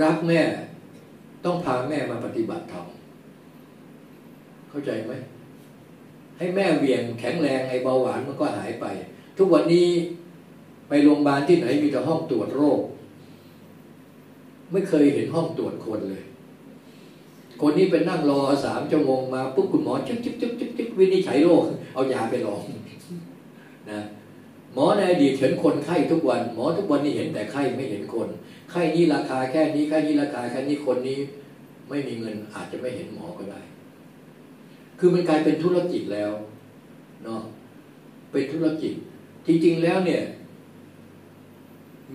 รักแม่ต้องพาแม่มาปฏิบัติธรรมเข้าใจไหมให้แม่เวียงแข็งแรงไอ้เบาหวานมันก็หายไป ทุกวันนี้ไปโรงพยาบาลที่ไหนมีแต่ห้องตรวจโรค ไม่เคยเห็นห้องตรวจคนเลย คนนี้ไปนั่งรอสามชั่วโมงมาปุ๊บคุณหมอจิ๊บจิ๊บจิ๊บจิ๊บจิ๊บวินิจฉัยโรคเอายาไปลองนะหมอในอดีตเห็นคนไข้ทุกวัน หมอทุกวันนี้เห็นแต่ไข้ไม่เห็นคน ไข้นี้ราคาแค่นี้ไข้นี้ราคาแค่นี้คนนี้ ไม่มีเงินอาจจะไม่เห็นหมอก็ได้ คือมันกลายเป็นธุรกิจแล้วเนาะเป็นธุรกิจ จริง ๆ แล้วเนี่ย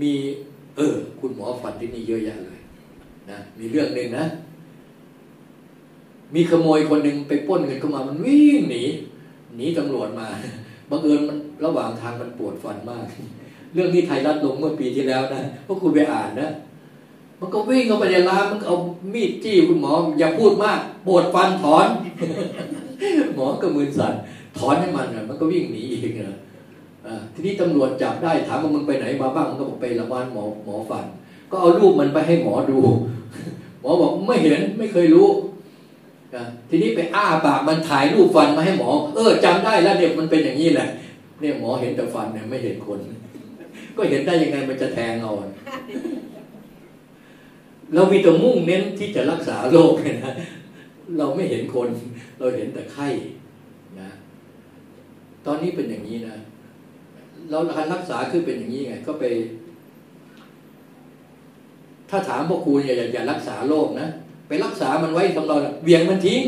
มี เออ คุณหมอฟันที่นี่เยอะแยะเลยนะมีเรื่องหนึ่งนะ มีขโมยคนหนึ่งไปป้นเงินเข้ามามันวิ่งหนีหนีตำรวจมาบังเอิญมันระหว่างทางมันปวดฟันมาก เรื่องนี้ไทยรัฐลงเมื่อปีที่แล้วนะพวกคุณไปอ่านนะมันก็วิ่งเข้าไปในร้านมันเอามีดจี้คุณหมอ อย่าพูดมากปวดฟันถอน หมอก็มือสั่นถอนให้มันมันก็วิ่งหนีอีกนะ ทีนี้ตำรวจจับได้ถามว่ามึงไปไหนมาบ้างมันก็บอกไปละวันหมอหมอฟัน ก็เอารูปมันไปให้หมอดู หมอบอกไม่เห็นไม่เคยรู้ทีนี้ไปอ้าปากมันถ่ายรูปฟันมาให้หมอ เออจำได้แล้วเด็กมันเป็นอย่างนี้แหละเนี่ยหมอเห็นแต่ฟันเนี่ยไม่เห็นคน ก็เห็นได้ยังไงมันจะแทงเอาเรามีแต่มุ่งเน้นที่จะรักษาโรคนะเราไม่เห็นคน เราเห็นแต่ไข้นะ ตอนนี้เป็นอย่างนี้นะ เราการรักษาคือเป็นอย่างนี้ไง ก็ไป ถ้าถามพวกคุณอย่าอย่ารักษาโรคนะไปรักษามันไว้ทำเราเวียงมันทิ้ง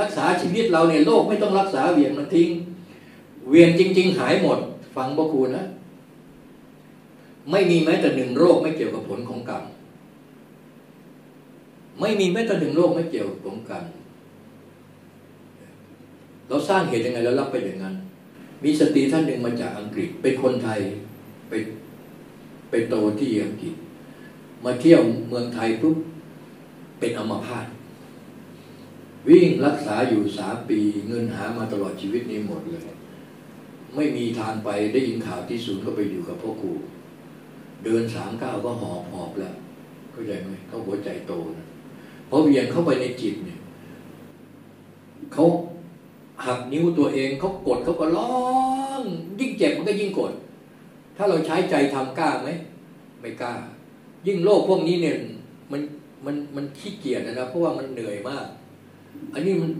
รักษาชีวิตเราเนี่ยโรคไม่ต้องรักษาเวียงมันทิ้ง เวียงจริง ๆ หายหมด ฟังพวกคุณนะไม่มีแม้แต่หนึ่งโรคไม่เกี่ยวกับผลของกรรมไม่มีแม้แต่หนึ่งโรคไม่เกี่ยวกับผลกรรมเราสร้างเหตุยังไงแล้วรับไปอย่างนั้น มีสตรีท่านหนึ่งมาจากอังกฤษ เป็นคนไทยไปไปโตที่อังกฤษ มาเที่ยวเมืองไทยปุ๊บเป็นอัมพาตวิ่งรักษาอยู่สามปีเงินหามาตลอดชีวิตนี้หมดเลย ไม่มีทางไปได้ยินข่าวที่ศูนย์ก็ไปอยู่กับพ่อครูเดินสามก้าวก็หอบหอบแล้วเข้าใจไหมเขาหัวใจโตนะเพอเวียนเข้าไปในจิตเนี่ยเขา หักนิ้วตัวเองเขากดเขาก็ร้องยิ่งเจ็บมันก็ยิ่งกด ถ้าเราใช้ใจทำกล้าไหมไม่กล้า ยิ่งโลกพวกนี้เนี่ยมันมันมันขี้เกียจนะเพราะว่ามันเหนื่อยมาก อันนี้มัน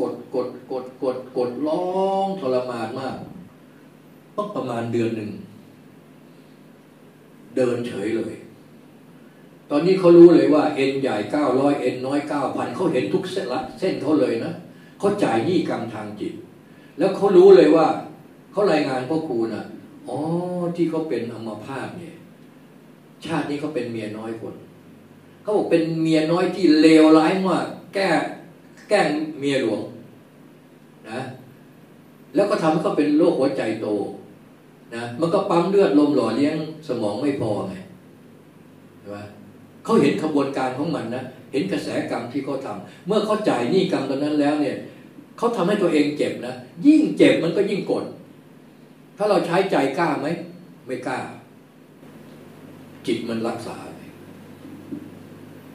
กดกดกดกดกดร้องทรมานมากต้องประมาณเดือนหนึ่ง เดินเฉยเลย ตอนนี้เขารู้เลยว่าเอ็นใหญ่เก้าร้อยเอ็นน้อยเก้าพันเขาเห็นทุกเส้นละเส้นเขาเลยนะ เขาจ่ายหนี้กรรมทางจิต แล้วเขารู้เลยว่าเขารายงานพ่อครูนะ่ะอ๋อที่เขาเป็นอัมพาตเนี่ย ชาตินี้เขาเป็นเมียน้อยคนเขาบอกเป็นเมียน้อยที่เลวร้ายมากแก้แก้เมียหลวงนะแล้วก็ทำให้เขาเป็นโรคหัวใจโตนะมันก็ปั๊มเลือดลมหล่อเลี้ยงสมองไม่พอไงใช่ไหมเขาเห็นขบวนการของมันนะเห็นกระแสกรรมที่เขาทาเมื่อเขาจ่ายหนี้กรรมตอนนั้นแล้วเนี่ย เขาทำให้ตัวเองเจ็บนะยิ่งเจ็บมันก็ยิ่งกด ถ้าเราใช้ใจกล้าไหมไม่กล้า จิตมันรักษา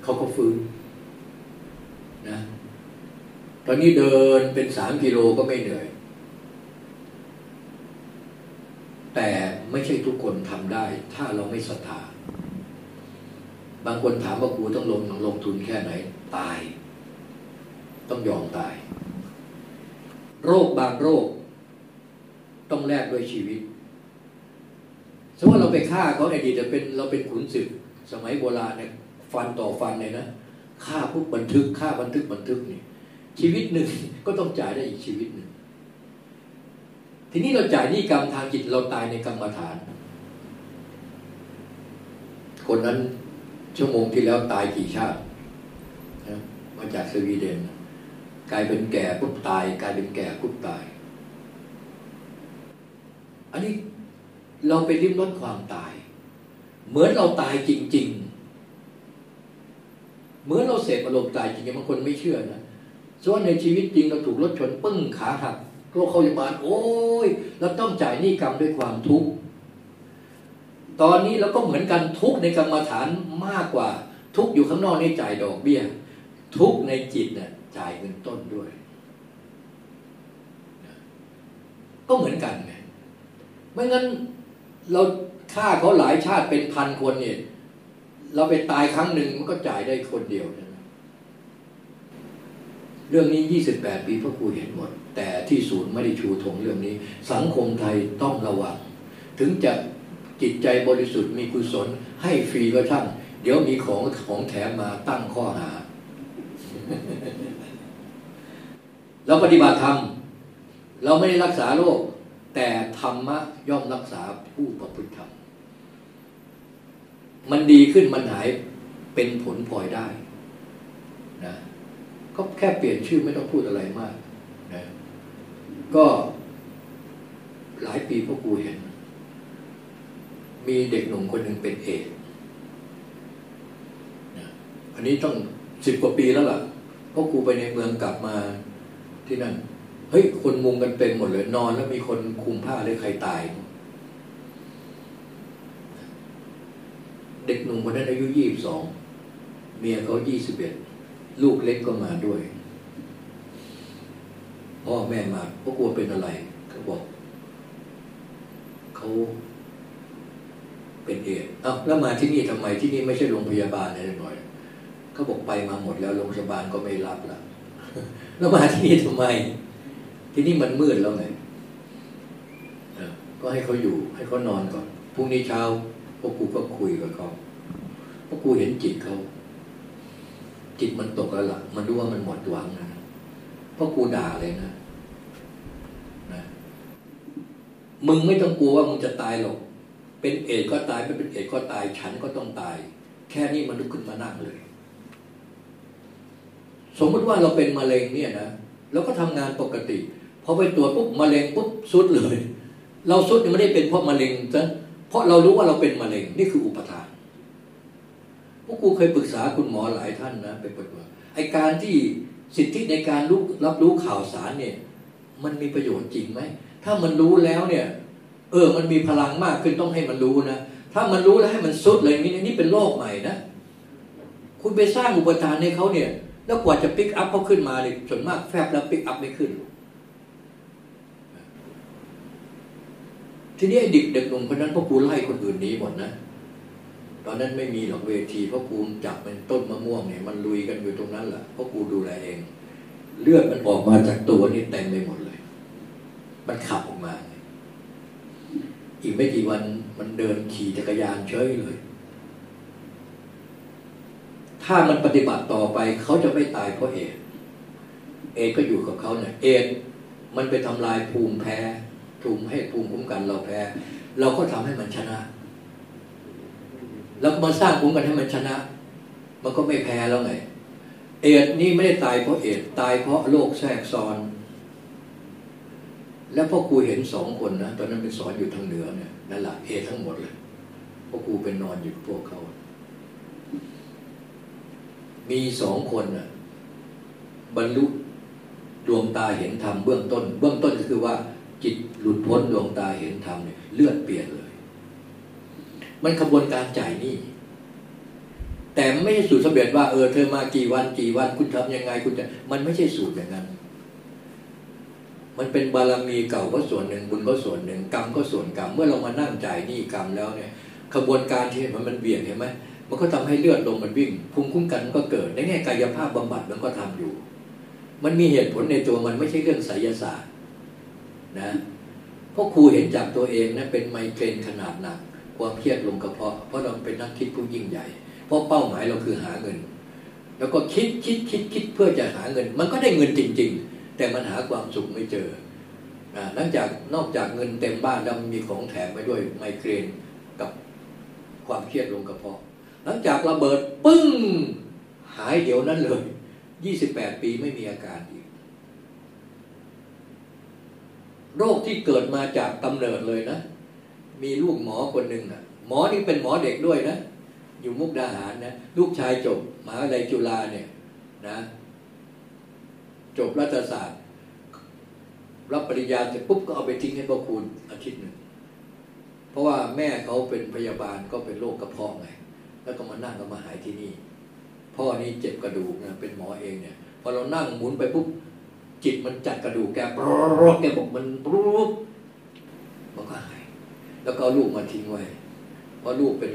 เขาก็ฟื้นนะตอนนี้เดินเป็นสามกิโลก็ไม่เหนื่อย แต่ไม่ใช่ทุกคนทำได้ ถ้าเราไม่ศรัทธาบางคนถามว่ากูต้องลงลงทุนแค่ไหน ตาย ต้องยอมตาย โรคบางโรค ต้องแลกด้วยชีวิต สมมติเราไปฆ่าเขาในอดีตจะเป็นเราเป็นขุนศึก สมัยโบราณเนี่ยฟันต่อฟันเลยนะค่าปุ๊บบันทึกค่าบันทึกบันทึกนี่ชีวิตหนึ่งก็ต้องจ่ายได้อีกชีวิตหนึ่ง ทีนี้เราจ่ายนี่กรรมทางจิตเราตายในกรรมฐาน คนนั้นชั่วโมงที่แล้วตายกี่ชาติ มาจากสวีเดน กลายเป็นแก่ปุ๊บตาย กลายเป็นแก่ปุ๊บตาย อันนี้เราไปริมรถความตาย เหมือนเราตายจริง ๆ เหมือนเราเสพอารมณ์ตายจริงๆบางคนไม่เชื่อนะส่วนในชีวิตจริงเราถูกรถชนปึ้งขาหักโรคเข้าโรงพยาบาลโอ้ยเราต้องจ่ายหนี้กรรมด้วยความทุกข์ตอนนี้เราก็เหมือนกันทุกในกรรมฐานมากกว่า ทุกอยู่ข้างนอกนี่จ่ายดอกเบี้ย ทุกในจิตเนี่ยจ่ายเงินต้นด้วย ก็เหมือนกันไงไม่งั้นเราฆ่าเขาหลายชาติเป็นพันคนเนี่ย เราไปตายครั้งหนึ่งมันก็จ่ายได้คนเดียวนะเรื่องนี้ยี่สิบแปดปีพระครูเห็นหมด แต่ที่ศูนย์ไม่ได้ชูธงเรื่องนี้ สังคมไทยต้องระวัง ถึงจะจิตใจบริสุทธิ์มีกุศล ให้ฟรีก็ช่าง เดี๋ยวมีของของแถมมาตั้งข้อหา เราปฏิบัติธรรมเราไม่ได้รักษาโรคแต่ธรรมะย่อมรักษาผู้ประพฤติธรรมมันดีขึ้นมันหายเป็นผลพลอยได้นะก็แค่เปลี่ยนชื่อไม่ต้องพูดอะไรมากนะก็หลายปีพ่อครูเห็น มีเด็กหนุ่มคนหนึ่งเป็นเอกนะอันนี้ต้องสิบกว่าปีแล้วล่ะพราะกูไปในเมืองกลับมา ที่นั่นเฮ้ยคนมุงกันเต็มหมดเลยนอนแล้วมีคนคุมผ้าเลยใครตาย เด็กหนุ่มคนนั้นอายุยี่สิบสองเมียเขายี่สิบเอ็ดลูกเล็กก็มาด้วยพ่อแม่มาเพราะกลัวเป็นอะไรเขาบอกเขาเป็นเอดเอ้าแล้วมาที่นี่ทำไมที่นี่ไม่ใช่โรงพยาบาลอะไรหน่อยเขาบอกไปมาหมดแล้วโรงพยาบาลก็ไม่รับละ แล้วมาที่นี่ทำไม ที่นี่มันมืดแล้วไงก็ให้เขาอยู่ ให้เขานอนก่อนพรุ่งนี้เช้าพวกกูก็คุยกับเขาพวกกูเห็นจิตเขา จิตมันตกแล้วล่ะ มันรู้ว่ามันหมดหวังนะพราะกูด่าเลยนะนะมึงไม่ต้องกลัวว่ามึงจะตายหรอกเป็นเอดก็ตายไม่เป็นเอดก็ตาย ฉันก็ต้องตาย แค่นี้มันลุกขึ้นมานั่งเลย สมมติว่าเราเป็นมะเร็งเนี่ยนะเราก็ทำงานปกติพอไปตรวจปุ๊บมะเร็งปุ๊บสุดเลย เราสุดไม่ได้เป็นเพราะมะเร็งซะเพราะเรารู้ว่าเราเป็นมะเร็งนี่คืออุปทานพวกกูเคยปรึกษาคุณหมอหลายท่านนะไปปรึกษาไอการที่สิทธิในการรู้รับรู้ข่าวสารเนี่ย มันมีประโยชน์จริงไหมถ้ามันรู้แล้วเนี่ย เออ มันมีพลังมากขึ้นต้องให้มันรู้นะถ้ามันรู้แล้วให้มันสุดเลยนี่นี่เป็นโลกใหม่นะคุณไปสร้างอุปทานให้เขาเนี่ย แล้วกว่าจะปิกอัพเขาขึ้นมาเนี่ยส่วนมากแฟบแล้วปิกอัพไม่ขึ้น ทีนี้ไอ้เด็กเด็กหนุ่มคนนั้นพ่อครูไล่คนอื่นหนีหมดนะตอนนั้นไม่มีหรอกเวทีพ่อครูจับเป็นต้นมะม่วงเนี่ยมันลุยกันอยู่ตรงนั้นแหละพ่อครูดูแลเอง เลือดมันออกมาจากตัวนี่เต็มไปหมดเลย มันขับออกมา อีกไม่กี่วันมันเดินขี่จักรยานเฉยเลย ถ้ามันปฏิบัติต่อไป เขาจะไม่ตายเพราะเอดเอดก็อยู่กับเขาเนี่ยเอดมันไปทำลายภูมิแพ้ภูมิให้ภูมิคุ้มกันเราแพ้ เราก็ทำให้มันชนะ แล้วมาสร้างภูมิกันให้มันชนะ มันก็ไม่แพ้แล้วไง เอดนี่ไม่ได้ตายเพราะเอดตายเพราะโรคแทรกซ้อน แล้วพ่อครูเห็นสองคนนะตอนนั้นเป็นสอนอยู่ทางเหนือเนี่ยนั่นแหละเอดทั้งหมดเลยพ่อครูเป็นนอนอยู่กับพวกเขา มีสองคนบรรลุดวงตาเห็นธรรมเบื้องต้น เบื้องต้นก็คือว่า จิตหลุดพ้นดวงตาเห็นธรรมเนี่ยเลือดเปลี่ยนเลย มันขบวนการจ่ายหนี้แต่ไม่ใช่สูตรสำเร็จว่าเออเธอมากี่วันกี่วันคุณทำยังไงคุณจะมันไม่ใช่สูตรอย่างนั้น มันเป็นบารมีเก่าก็ส่วนหนึ่งบุญก็ส่วนหนึ่งกรรมก็ส่วนกรรมเมื่อเรามานั่งจ่ายหนี้กรรมแล้วเนี่ยขบวนการที่มันมันเบี่ยงเห็นไหม มันก็ทำให้เลือดลมมันวิ่งภูมิคุ้มกันมันก็เกิดในแง่กายภาพบำบัดมันก็ทำอยู่ มันมีเหตุผลในตัวมันไม่ใช่เรื่องไสยศาสตร์นะเพราะครูเห็นจากตัวเองนะเป็นไมเกรนขนาดหนักความเครียดลงกระเพาะเพราะเราเป็นนักคิดผู้ยิ่งใหญ่ เพราะเป้าหมายเราคือหาเงิน แล้วก็คิดคิดคิดคิดเพื่อจะหาเงิน มันก็ได้เงินจริง ๆ แต่มันหาความสุขไม่เจอหลังจากนอกจากเงินเต็มบ้านแล้วมีของแถมไปด้วยไมเกรนกับความเครียดลงกระเพาะ หลังจากระเบิดปึ้ง หายเดี๋ยวนั้นเลยยี่สิบแปดปีไม่มีอาการอีก โรคที่เกิดมาจากกำเนิดเลยนะ มีลูกหมอคนหนึ่งนะหมอนี่เป็นหมอเด็กด้วยนะ อยู่มุกดาหารนะ ลูกชายจบมหาวิทยาลัยจุฬาเนี่ยนะ จบรัฐศาสตร์ รับปริญญาเสร็จปุ๊บก็เอาไปทิ้งให้พ่อคุณอาทิตย์หนึ่ง เพราะว่าแม่เขาเป็นพยาบาลก็เป็นโรคกระเพาะไง แล้วก็มานั่งก็มาหายที่นี่ พ่อนี่เจ็บกระดูกนะเป็นหมอเองเนี่ย พอเรานั่งหมุนไปปุ๊บจิตมันจัดกระดูกแกปรกแกบอกมันปรุบมันก็หาย แล้วก็ลูกมาทิ้งไว้เพราะลูกเป็น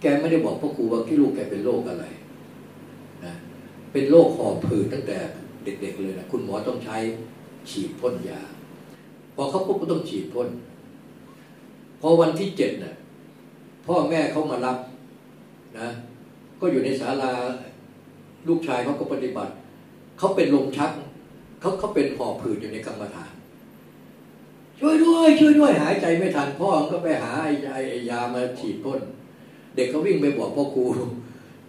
แกไม่ได้บอกพ่อครูว่าที่ลูกแกเป็นโรคอะไรนะเป็นโรคหอบผืดตั้งแต่เด็กๆเลยนะคุณหมอต้องใช้ฉีดพ่นยา พอเขาปุ๊บก็ต้องฉีดพ่น พอวันที่เจ็ดน่ะ พ่อแม่เขามารับนะก็อยู่ในศาลาลูกชายเขาก็ปฏิบัติ เขาเป็นลมชักเขาเขาเป็นหอบผืดอยู่ในกรรมฐาน ช่วยด้วย ช่วยด้วย หายใจไม่ทันพ่อก็ไปหาไอ้ไอ้ยามาฉีดพ่น เด็กเขาวิ่งไปบอกพ่อครู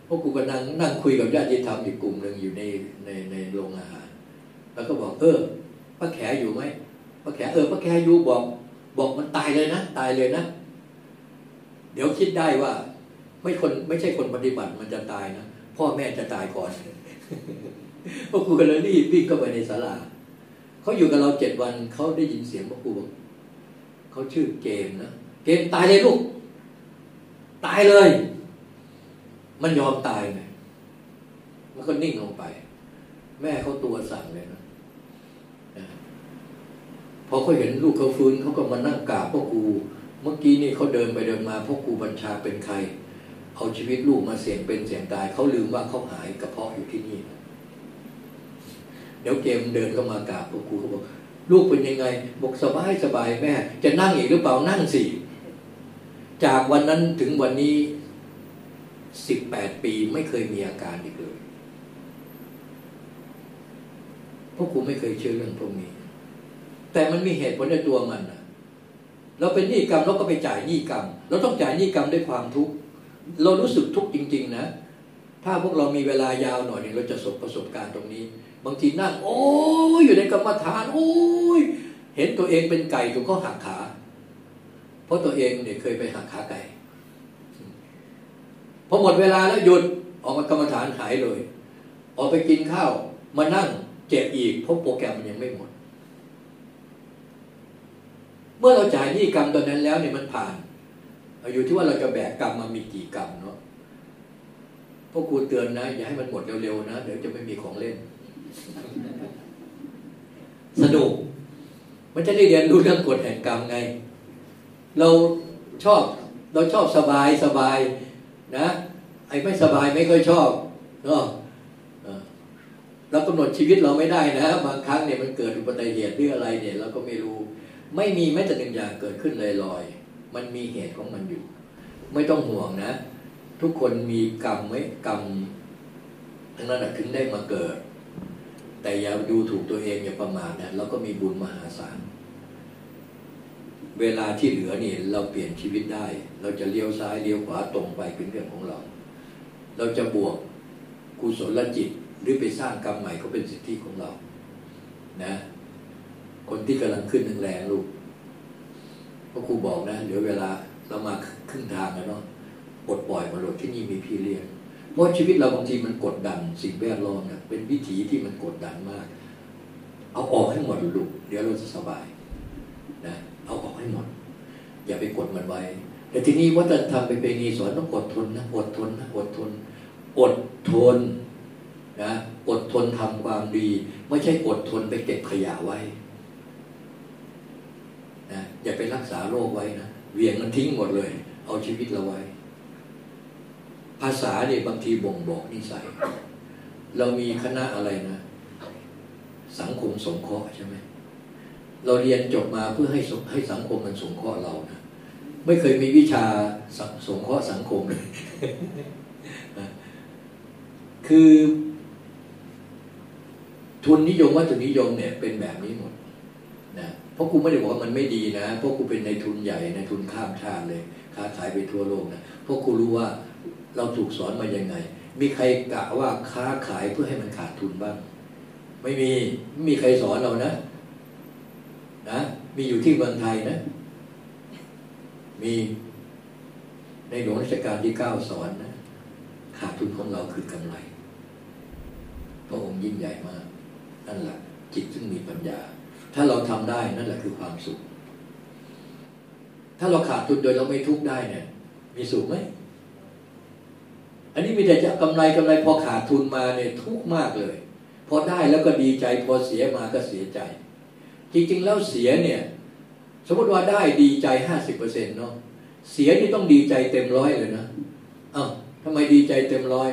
พ่อครูก็นั่งนั่งคุยกับญาติธรรมอีกกลุ่มหนึ่งอยู่ในในในโรงอาหาร แล้วก็บอกเออป้าแขอยู่ไหมป้าแขเออป้าแขอยู่บอก บอกมันตายเลยนะ ตายเลยนะ ดี๋ยวคิดได้ว่า ไม่คนไม่ใช่คนปฏิบัติมันจะตายนะพ่อแม่จะตายก่อนพวกครูก็เลยรีบวิ่งเข้าไปในศาลาเขาอยู่กับเราเจ็ดวันเขาได้ยินเสียงพวกครูบอกเขาชื่อเกมนะเกมตายเลยลูก ตายเลย มันยอมตายไงมันก็นิ่งลงไป แม่เขาตัวสั่นเลยนะพอเขาเห็นลูกเขาฟื้นเขาก็มานั่งกราบพ่อครู เมื่อกี้นี่เขาเดินไปเดินมาพ่อครูบัญชาเป็นใคร เอาชีวิตลูกมาเสี่ยงเป็นเสี่ยงตายเขาลืมว่าเขาหายกระเพาะอยู่ที่นี่ เดี๋ยวเกมเดินเข้ามากราบพ่อครูเขาบอก ลูกเป็นยังไงบอกสบายสบายแม่ จะนั่งอีกหรือเปล่านั่งสิจากวันนั้นถึงวันนี้สิบแปดปีไม่เคยมีอาการอีกเลยพวกกูไม่เคยเชื่อเรื่องพวกนี้ แต่มันมีเหตุผลในตัวมันนะ เราเป็นหนี้กรรมเราก็ไปจ่ายหนี้กรรม เราต้องจ่ายหนี้กรรมด้วยความทุกข์เรารู้สึกทุกข์จริง ๆ นะ ถ้าพวกเรามีเวลายาวหน่อยเนี่ยเราจะสบประสบการณ์ตรงนี้ บางทีนั่งโอ้ยอยู่ในกรรมฐาน โอ้ยเห็นตัวเองเป็นไก่ถูกเขาหักขา เพราะตัวเองเนี่ยเคยไปหักขาไก่พอหมดเวลาแล้วหยุดออกมากรรมฐานหายเลย ออกไปกินข้าว มานั่งเจ็บอีกเพราะโปรแกรมมันยังไม่หมด เมื่อเราจ่ายหนี้กรรมตอนนั้นแล้วเนี่ยมันผ่านอยู่ที่ว่าเราจะแบกกรรมมามีกี่กรรมเนาะพวกครูเตือนนะ อย่าให้มันหมดเร็วๆนะ เดี๋ยวจะไม่มีของเล่น สนุก มันจะได้เรียนรู้เรื่องกฎแห่งกรรมไง เราชอบ เราชอบสบายสบายนะ ไอ้ไม่สบายไม่ค่อยชอบเนาะเรากำหนดชีวิตเราไม่ได้นะ บางครั้งเนี่ยมันเกิดอุบัติเหตุหรืออะไรเนี่ย เราก็ไม่รู้ ไม่มีแม้แต่หนึ่งอย่างเกิดขึ้นลอยๆมันมีเหตุของมันอยู่ ไม่ต้องห่วงนะ ทุกคนมีกรรมไว้กรรมทั้งนั้นถึงได้มาเกิด แต่อย่าดูถูกตัวเองอย่าประมาทนะเราก็มีบุญมหาศาลเวลาที่เหลือนี่เราเปลี่ยนชีวิตได้ เราจะเลี้ยวซ้ายเลี้ยวขวาตรงไปเป็นเรื่องของเรา เราจะบวกกุศลจิตหรือไปสร้างกรรมใหม่ก็เป็นสิทธิของเรา นะ คนที่กำลังขึ้นแรงลูกพราะครูบอกนะเหลือเวลาเรามาครึ่งทางแล้วเนาะปลดปล่อยมาหลดที่นี่มีพี่เลี้ยงเพราะชีวิตเราบางทีมันกดดันสิ่งแวดล้อมเนี่ยเป็นวิถีที่มันกดดันมาก เอาออกให้หมดลูกเดี๋ยวเราจะสบายนะเอาออกให้หมด อย่าไปกดมันไว้ แต่ทีนี้วัฒนธรรมเป็นเปณีสอนต้องอดทนนะอดทนนะอดทน อดทนนะอดทนทำความดี ไม่ใช่อดทนไปเก็บขยะไว้ นะอย่าไปรักษาโรคไว้นะเวียงมันทิ้งหมดเลย เอาชีวิตเราไว้ ภาษาเนี่ยบางทีบ่งบอกนิสัย เรามีคณะอะไรนะ สังคมสงเคราะห์ใช่ไหมเราเรียนจบมาเพื่อให้ให้สังคมมันสงเคราะห์เรานะไม่เคยมีวิชาสงเคราะห์สังคมเลยคือ ทุนนิยมวัตถุนิยมเนี่ยเป็นแบบนี้หมด ราะกูไม่ได้บอกว่ามันไม่ดีนะเพราะกูเป็นในทุนใหญ่ในทุนข้ามชาติเลยค้าขายไปทั่วโลกนะเพราะกูรู้ว่าเราถูกสอนมายังไง มีใครกะว่าค้าขายเพื่อให้มันขาดทุนบ้าง ไม่มีไม่มีใครสอนเรานะนะมีอยู่ที่เมืองไทยนะ มีในหลวงรัชกาลที่เก้าสอนนะขาดทุนของเราคือกำไรพระองค์ยิ่งใหญ่มาก นั่นแหละจิตซึ่งมีปัญญา ถ้าเราทำได้นั่นแหละคือความสุข ถ้าเราขาดทุนโดยเราไม่ทุกข์ได้เนี่ย มีสุขไหมอันนี้มีแต่จะกำไรกำไรพอขาดทุนมาเนี่ยทุกข์มากเลย พอได้แล้วก็ดีใจ พอเสียมาก็เสียใจ จริง ๆ แล้วเสียเนี่ย สมมติว่าได้ดีใจห้าสิบเปอร์เซ็นต์เนาะเสียนี่ต้องดีใจเต็มร้อยเลยนะอ้าวทำไมดีใจเต็มร้อย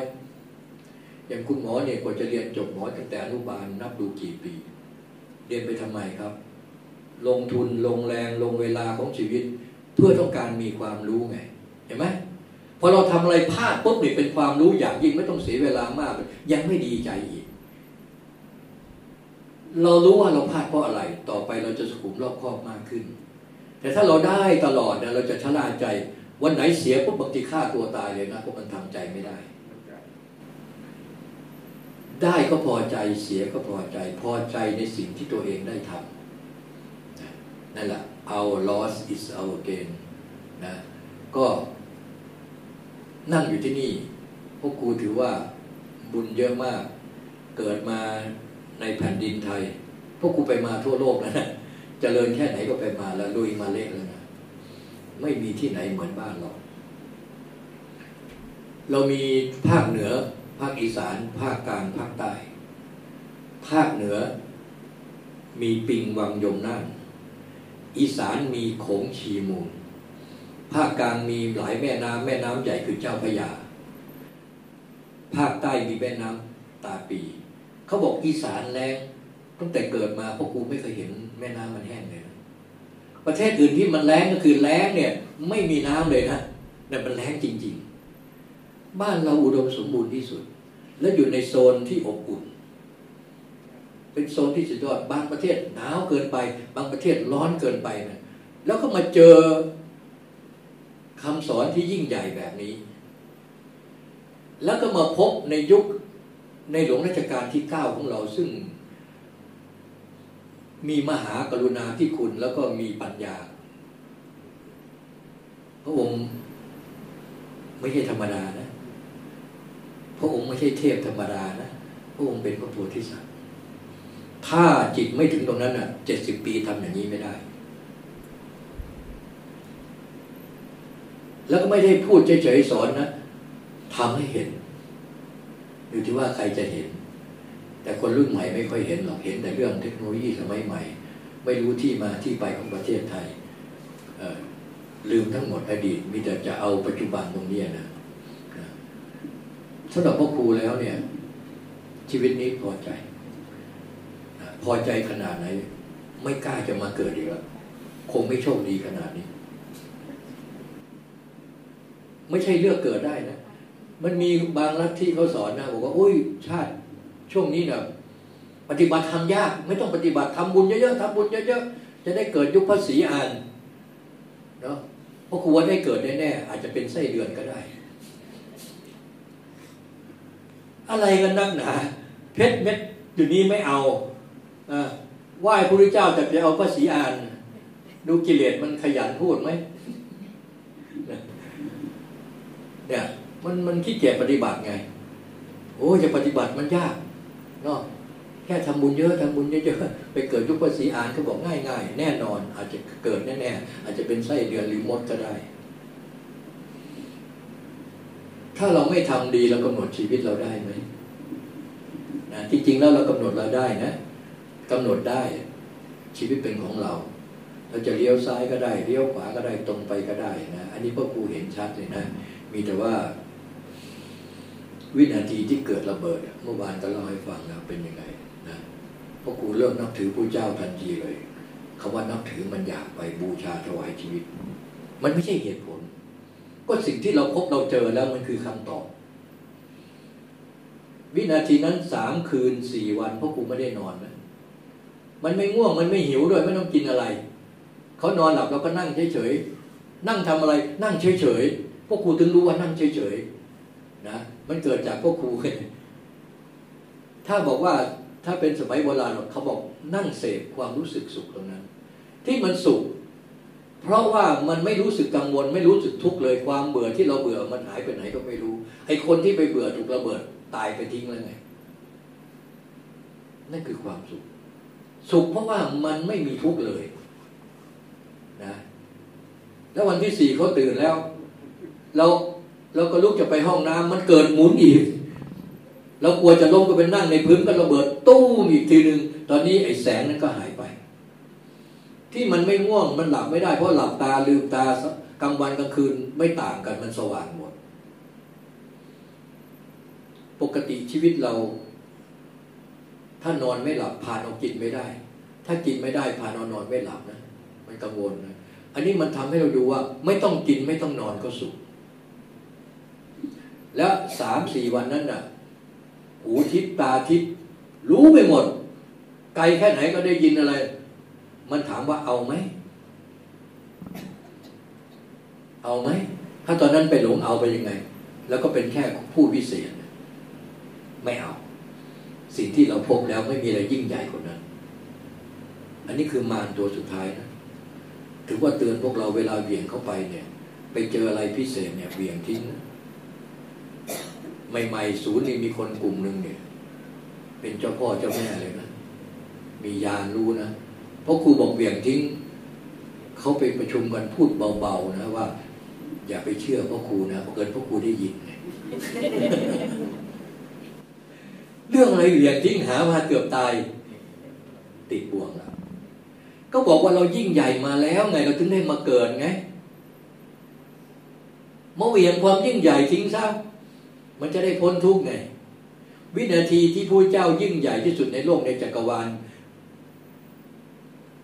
อย่างคุณหมอเนี่ยกว่าจะเรียนจบหมอตั้งแต่อนุบาลนับดูกี่ปี เรียนไปทำไมครับ ลงทุนลงแรงลงเวลาของชีวิต เพื่อต้องการมีความรู้ไง เห็นไหมพอเราทำอะไรพลาดปุ๊บเนี่ยเป็นความรู้อย่างยิ่งไม่ต้องเสียเวลามาก ยังไม่ดีใจอีก เรารู้ว่าเราพลาดเพราะอะไร ต่อไปเราจะสุขุมรอบคอบมากขึ้น แต่ถ้าเราได้ตลอดเนี่ยเราจะชะลาใจ วันไหนเสียปุ๊บบางทีฆ่าตัวตายเลยนะเพราะมันทำใจไม่ได้ ได้ก็พอใจเสียก็พอใจพอใจในสิ่งที่ตัวเองได้ทำนั่นแหละ our loss is our gain นะก็นั่งอยู่ที่นี่พวกครูถือว่าบุญเยอะมาก เกิดมาในแผ่นดินไทย พวกครูไปมาทั่วโลกแล้วนะเจริญแค่ไหนก็ไปมาแล้วลุยมาเละแล้วนะไม่มีที่ไหนเหมือนบ้านเรา เรามีภาคเหนือ ภาคอีสาน ภาคกลาง ภาคใต้ ภาคเหนือ มีปิงวังยมนั่นอีสานมีโขงชีมูล ภาคกลางมีหลายแม่น้ำแม่น้ำใหญ่คือเจ้าพระยา ภาคใต้มีแม่น้ำตาปี เขาบอกอีสานแรงตั้งแต่เกิดมาพวกกูไม่เคยเห็นแม่น้ำมันแห้งเลยนะประเทศอื่นที่มันแรงก็คือแรงเนี่ย ไม่มีน้ำเลยนะแต่มันแรงจริงๆ บ้านเราอุดมสมบูรณ์ที่สุด และอยู่ในโซนที่อบอุ่น เป็นโซนที่สุดยอดบางประเทศหนาวเกินไป บางประเทศร้อนเกินไปนะแล้วก็มาเจอคำสอนที่ยิ่งใหญ่แบบนี้ แล้วก็มาพบในยุคในหลวงรัชกาลที่เก้าของเราซึ่ง มีมหากรุณาธิคุณแล้วก็มีปัญญา พระองค์ไม่ใช่ธรรมดานะ พระองค์ไม่ใช่เทพธรรมดานะพระองค์เป็นพระโพธิสัตว์ถ้าจิตไม่ถึงตรงนั้นอะเจ็ดสิบปีทำอย่างนี้ไม่ได้ แล้วก็ไม่ได้พูดเฉยๆสอนนะทำให้เห็น อยู่ที่ว่าใครจะเห็น แต่คนรุ่นใหม่ไม่ค่อยเห็นหรอกเห็นแต่เรื่องเทคโนโลยีสมัยใหม่ ไม่รู้ที่มาที่ไปของประเทศไทยลืมทั้งหมดอดีตมีแต่จะเอาปัจจุบันตรงนี้นะ สำหรับพ่อครูแล้วเนี่ย ชีวิตนี้พอใจ พอใจขนาดไหน ไม่กล้าจะมาเกิดอีกแล้วคงไม่โชคดีขนาดนี้ ไม่ใช่เลือกเกิดได้นะ มันมีบางลัทธิเขาสอนนะบอกว่าอุ้ย ชาติ ช่วงนี้เนี่ยปฏิบัติทำยาก ไม่ต้องปฏิบัติทำบุญเยอะๆทำบุญเยอะๆจะได้เกิดยุคพระศรีอานเนาะพราะครูว่าได้เกิดแน่ๆอาจจะเป็นไส้เดือนก็ได้ อะไรกันนักหนา เพชรเม็ดอยู่นี้ไม่เอาอไหว้พระเจ้าแต่จะเอาพระศรีอาน ดูกิเลสมันขยันพูดไหมเนี่ยมันมันขี้เกียจปฏิบัติไง โอ้จะปฏิบัติมันยากเนาะแค่ทำบุญเยอะทำบุญเยอะๆไปเกิดยุคภาษีอ่านเขาบอกง่ายๆ แน่นอน อาจจะเกิดแน่ๆอาจจะเป็นไส้เดือนหรือมดก็ได้ ถ้าเราไม่ทำดีเรากำหนดชีวิตเราได้ไหมนะจริงๆแล้วเรากำหนดเราได้นะกำหนดได้ ชีวิตเป็นของเรา เราจะเลี้ยวซ้ายก็ได้เลี้ยวขวาก็ได้ตรงไปก็ได้นะอันนี้พ่อครูเห็นชัดเลยนะ มีแต่ว่า วินาทีที่เกิดระเบิดเมื่อวานก็เล่าให้ฟังนะเป็นยังไงนะพ่อครูเริ่มนับถือพระเจ้าทันทีเลยคาว่านับถือมันอยากไปบูชาถวายชีวิต มันไม่ใช่เหตุผล ก็สิ่งที่เราพบเราเจอแล้วมันคือคำตอบ วินาทีนั้นสามคืนสี่วันพ่อครูไม่ได้นอนนะมันไม่ง่วงมันไม่หิวด้วยไม่ต้องกินอะไร เขานอนหลับเราก็นั่งเฉยๆนั่งทำอะไร นั่งเฉยๆพวกครูถึงรู้ว่านั่งเฉยๆนะมันเกิดจากพวกครูถ้าบอกว่าถ้าเป็นสมัยโบราณเขาบอกนั่งเสพความรู้สึกสุขตรงนั้น ที่มันสุข เพราะว่ามันไม่รู้สึกกังวล ไม่รู้สึกทุกข์เลยความเบื่อที่เราเบื่อมันหายไปไหนก็ไม่รู้ ไอ้คนที่ไปเบื่อถูกระเบิดตายไปทิ้งแล้วไงนั่นคือความสุข สุขเพราะว่ามันไม่มีทุกข์เลยนะแล้ววันที่สี่เขาตื่นแล้ว เราเราก็ลุกจะไปห้องน้ำมันเกิดหมุนอีกเรากลัวจะล้มก็ไปนั่งในพื้นก็ระเบิดตู้มอีกทีหนึ่งตอนนี้ไอ้แสงนั้นก็หายไป ที่มันไม่ง่วงมันหลับไม่ได้เพราะหลับตาลืมตากลางวันกลางคืนไม่ต่างกันมันสว่างหมด ปกติชีวิตเรา ถ้านอนไม่หลับผ่านเอากินไม่ได้ ถ้ากินไม่ได้ผ่านเอานอนไม่หลับนะมันกังวลนะอันนี้มันทำให้เราดูว่า ไม่ต้องกินไม่ต้องนอนก็สุข แล้วสามสี่วันนั้นน่ะ หูทิพตาทิพรู้ไปหมด ไกลแค่ไหนก็ได้ยินอะไร มันถามว่าเอาไหม เอาไหม ถ้าตอนนั้นไปหลงเอาไปยังไง แล้วก็เป็นแค่ผู้พิเศษ ไม่เอา สิ่งที่เราพบแล้วไม่มีอะไรยิ่งใหญ่กว่านั้น อันนี้คือมารตัวสุดท้ายนะ ถือว่าเตือนพวกเราเวลาเบี่ยงเข้าไปเนี่ย ไปเจออะไรพิเศษเนี่ยเบี่ยงทิ้งใหม่ๆศูนย์นี่มีคนกลุ่มหนึ่งเนี่ย เป็นเจ้าพ่อเจ้าแม่เลยนะ มียานรู้นะ เพราะครูบอกเบี่ยงทิ้งเขาไปประชุมกันพูดเบาๆนะว่า อย่าไปเชื่อพ่อครูนะเกินพ่อครูได้ยิน เรื่องอะไรเบี่ยงทิ้งหามาเกือบตาย ติดบ่วงแล้วก็บอกว่าเรายิ่งใหญ่มาแล้วไงเราถึงได้มาเกิดไงมาเหวี่ยงความยิ่งใหญ่ทิ้งซะมันจะได้พ้นทุกข์ไงวินาทีที่พระเจ้ายิ่งใหญ่ที่สุดในโลกในจักรวาล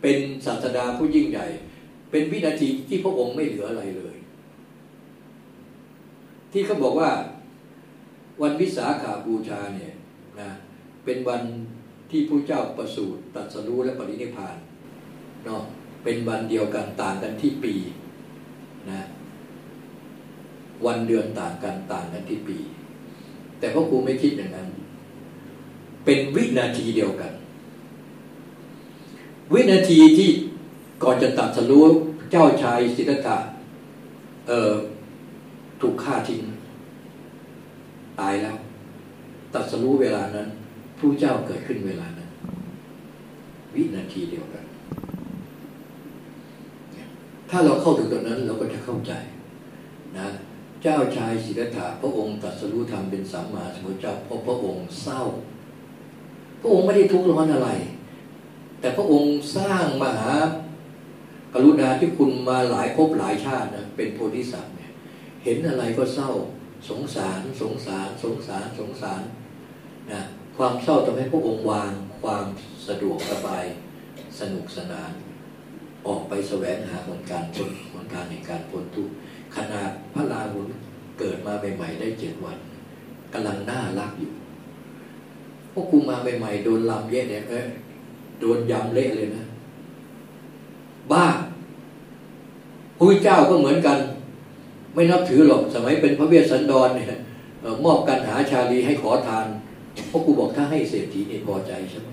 เป็นศาสดาผู้ยิ่งใหญ่ เป็นวินาทีที่พระองค์ไม่เหลืออะไรเลย ที่เขาบอกว่า วันวิสาขาบูชาเนี่ยนะเป็นวันที่พระเจ้าประสูติตรัสรู้และปรินิพานเนาะเป็นวันเดียวกันต่างกันที่ปีนะวันเดือนต่างกันต่างกันที่ปี แต่พ่อครูไม่คิดอย่างนั้น เป็นวินาทีเดียวกัน วินาทีที่ก่อนจะตัดสรู้เจ้าชายสิทธัตถะเออถูกฆ่าทิ้ง ตายแล้ว ตัดสรู้เวลานั้นผู้เจ้าเกิดขึ้นเวลานั้น วินาทีเดียวกัน ถ้าเราเข้าถึงตรงนั้น เราก็จะเข้าใจ นะเจ้าชายสิทธัตถะพระองค์ตรัสรู้ธรรมเป็นสัมมาสัมพุทธเจ้าเพราะพระองค์เศร้า พระองค์ไม่ได้ทุกข์ร้อนอะไร แต่พระองค์สร้างมหากรุณาที่คุณมาหลายภพหลายชาตินะเป็นโพธิสัตว์เนี่ยเห็นอะไรก็เศร้าสงสารสงสารสงสารสงสารนะความเศร้าทำให้พระองค์วางความสะดวกสบายสนุกสนาน ออกไปแสวงหาหนการพ้นหนการในการพ้นทุกข์ขนาดพระลาหุนเกิดมาใหม่ๆได้เจ็ดวันกำลังน่ารักอยู่พวกกูมาใหม่ๆโดนลำเยอะเนี่ยเอ้ โดนยำเละเลยนะ บ้าพระเจ้าก็เหมือนกัน ไม่นับถือหรอกสมัยเป็นพระเวสสันดรเนี่ยมอบกันหาชาลีให้ขอทานพวกกูบอกถ้าให้เศรษฐีนี่พอใจใช่ไหม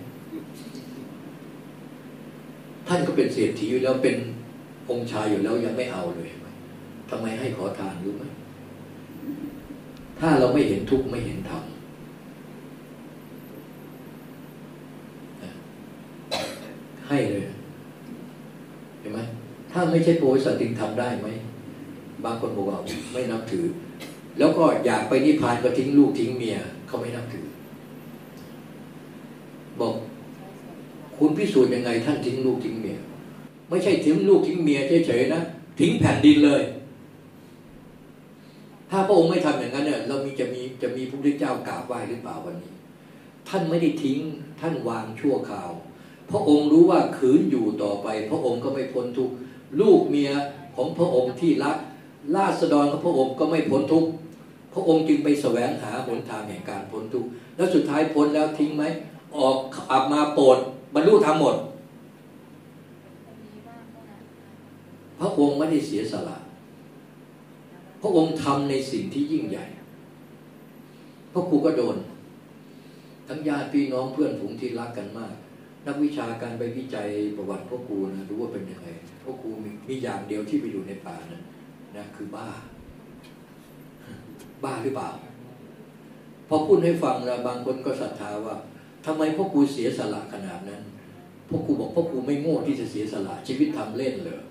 ท่านก็เป็นเศรษฐีอยู่แล้วเป็นองค์ชายอยู่แล้วยังไม่เอาเลยทำไมให้ขอทานรู้ไหมถ้าเราไม่เห็นทุกข์ไม่เห็นธรรม ให้เลยเห็นไหมถ้าไม่ใช่โพธิสัตว์ทำได้ไหมบางคนบอกว่าไม่นับถือ แล้วก็อยากไปนิพพานก็ทิ้งลูกทิ้งเมียเขาไม่นับถือ บอก คุณพิสูจน์ยังไง ท่านทิ้งลูกทิ้งเมียไม่ใช่ทิ้งลูกทิ้งเมียเฉยๆนะทิ้งแผ่นดินเลย ถ้าพระองค์ไม่ทำอย่างนั้นเนี่ยเรามีจะมีจะมีพระพุทธเจ้ากราบไหว้หรือเปล่าวันนี้ ท่านไม่ได้ทิ้ง ท่านวางชั่วคราว พระองค์รู้ว่าขืนอยู่ต่อไป พระองค์ก็ไม่พ้นทุกลูกเมียของพระองค์ที่รักราษฎรของพระองค์ก็ไม่พ้นทุกพระองค์จึงไปแสวงหาหนทางแห่งการพ้นทุกแล้วสุดท้ายพ้นแล้วทิ้งไหมออกอับมาโปรดบรรลุธรรมหมด พระองค์ไม่ได้เสียสละ พระองค์ทำในสิ่งที่ยิ่งใหญ่ พระครูก็โดน ทั้งญาติพี่น้องเพื่อนฝูงที่รักกันมาก นักวิชาการไปวิจัยประวัติพระครูนะรู้ว่าเป็นยังไงพระครูมีมีอย่างเดียวที่ไปอยู่ในป่านั้นะคือบ้า บ้าหรือเปล่า พอพูดให้ฟังแล้วบางคนก็ศรัทธาว่าทำไมพ่อครูเสียสละขนาดนั้นพ่อครูบอกพ่อครูไม่โง่ที่จะเสียสละ ชีวิตทำเล่นเลย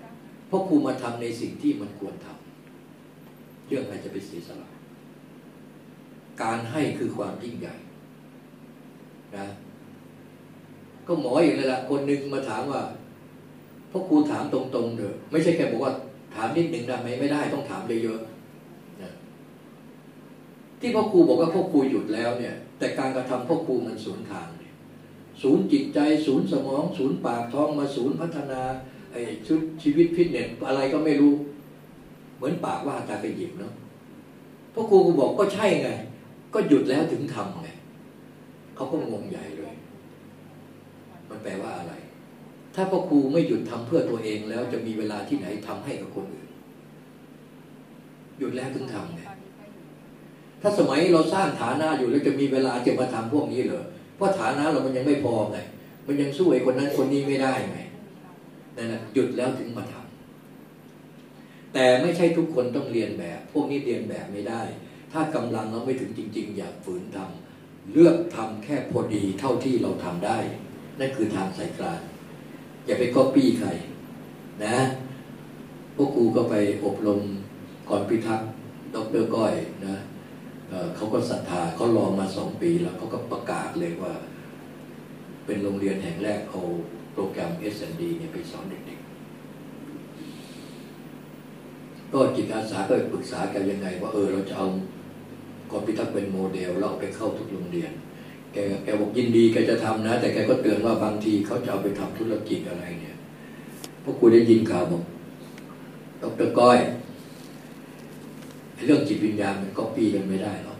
พ่อครูมาทำในสิ่งที่มันควรทำเรื่องอะไรจะไปเสียสละ การให้คือความยิ่งใหญ่ นะ ก็หมออย่างนั้นแหละคนหนึ่งมาถามว่าพ่อครูถามตรงๆเถอะไม่ใช่แค่บอกว่าถามนิดหนึ่งได้ไหมไม่ได้ต้องถามเยอะๆนะที่พ่อครูบอกว่าพ่อครูหยุดแล้วเนี่ย แต่การกระทำพ่อครูมันสูญทางเนี่ยศูนย์จิตใจศูนย์สมองศูนย์ปากท้องมาศูนย์พัฒนาไอ้ชุดชีวิตพิษเนี่ยอะไรก็ไม่รู้ เหมือนปากว่าตาไปหยิบเนาะพราะครูก็บอกก็ใช่ไง ก็หยุดแล้วถึงทำไงเขาก็งงใหญ่เล มันแปลว่าอะไร ถ้าพ่อครูไม่หยุดทำเพื่อตัวเองแล้วจะมีเวลาที่ไหนทำให้กับคนอื่น หยุดแล้วถึงทำไงถ้าสมัยเราสร้างฐานะอยู่แล้วจะมีเวลาจะมาทำพวกนี้เหรอเพราะฐานะเรามันยังไม่พอไงมันยังสู้ไอ้คนนั้นคนนี้ไม่ได้ไงนั่นแหละหยุดแล้วถึงมาทำแต่ไม่ใช่ทุกคนต้องเรียนแบบ พวกนี้เรียนแบบไม่ได้ ถ้ากำลังเราไม่ถึงจริง ๆ อย่าฝืนทำเลือกทำแค่พอดีเท่าที่เราทำได้ นั่นคือทางสายกลางอย่าไปก๊อปปี้ใคร นะพวกครูก็ไปอบรมก่อนพิทักษ์ดรก้อยนะเขาก็ศรัทธาเขารอมาสองปีแล้วเขาก็ประกาศเลยว่า เป็นโรงเรียนแห่งแรกเอาโปรแกรม S&D เนี่ยไปสอนเด็กๆ ก็จิตอาสาก็ปรึกษากันยังไง ว่าเออเราจะเอากรพิทักษ์เป็นโมเดลแล้วไปเข้าทุกโรงเรียน แกแกบอกยินดีแกจะทำนะ แต่แกก็เตือนว่าบางทีเขาจะเอาไปทำธุรกิจอะไรเนี่ยพวกกูได้ยินข่าวบอกดรก้อยเรื่องจิตวิญญาณมันก็ปีกันไม่ได้หรอก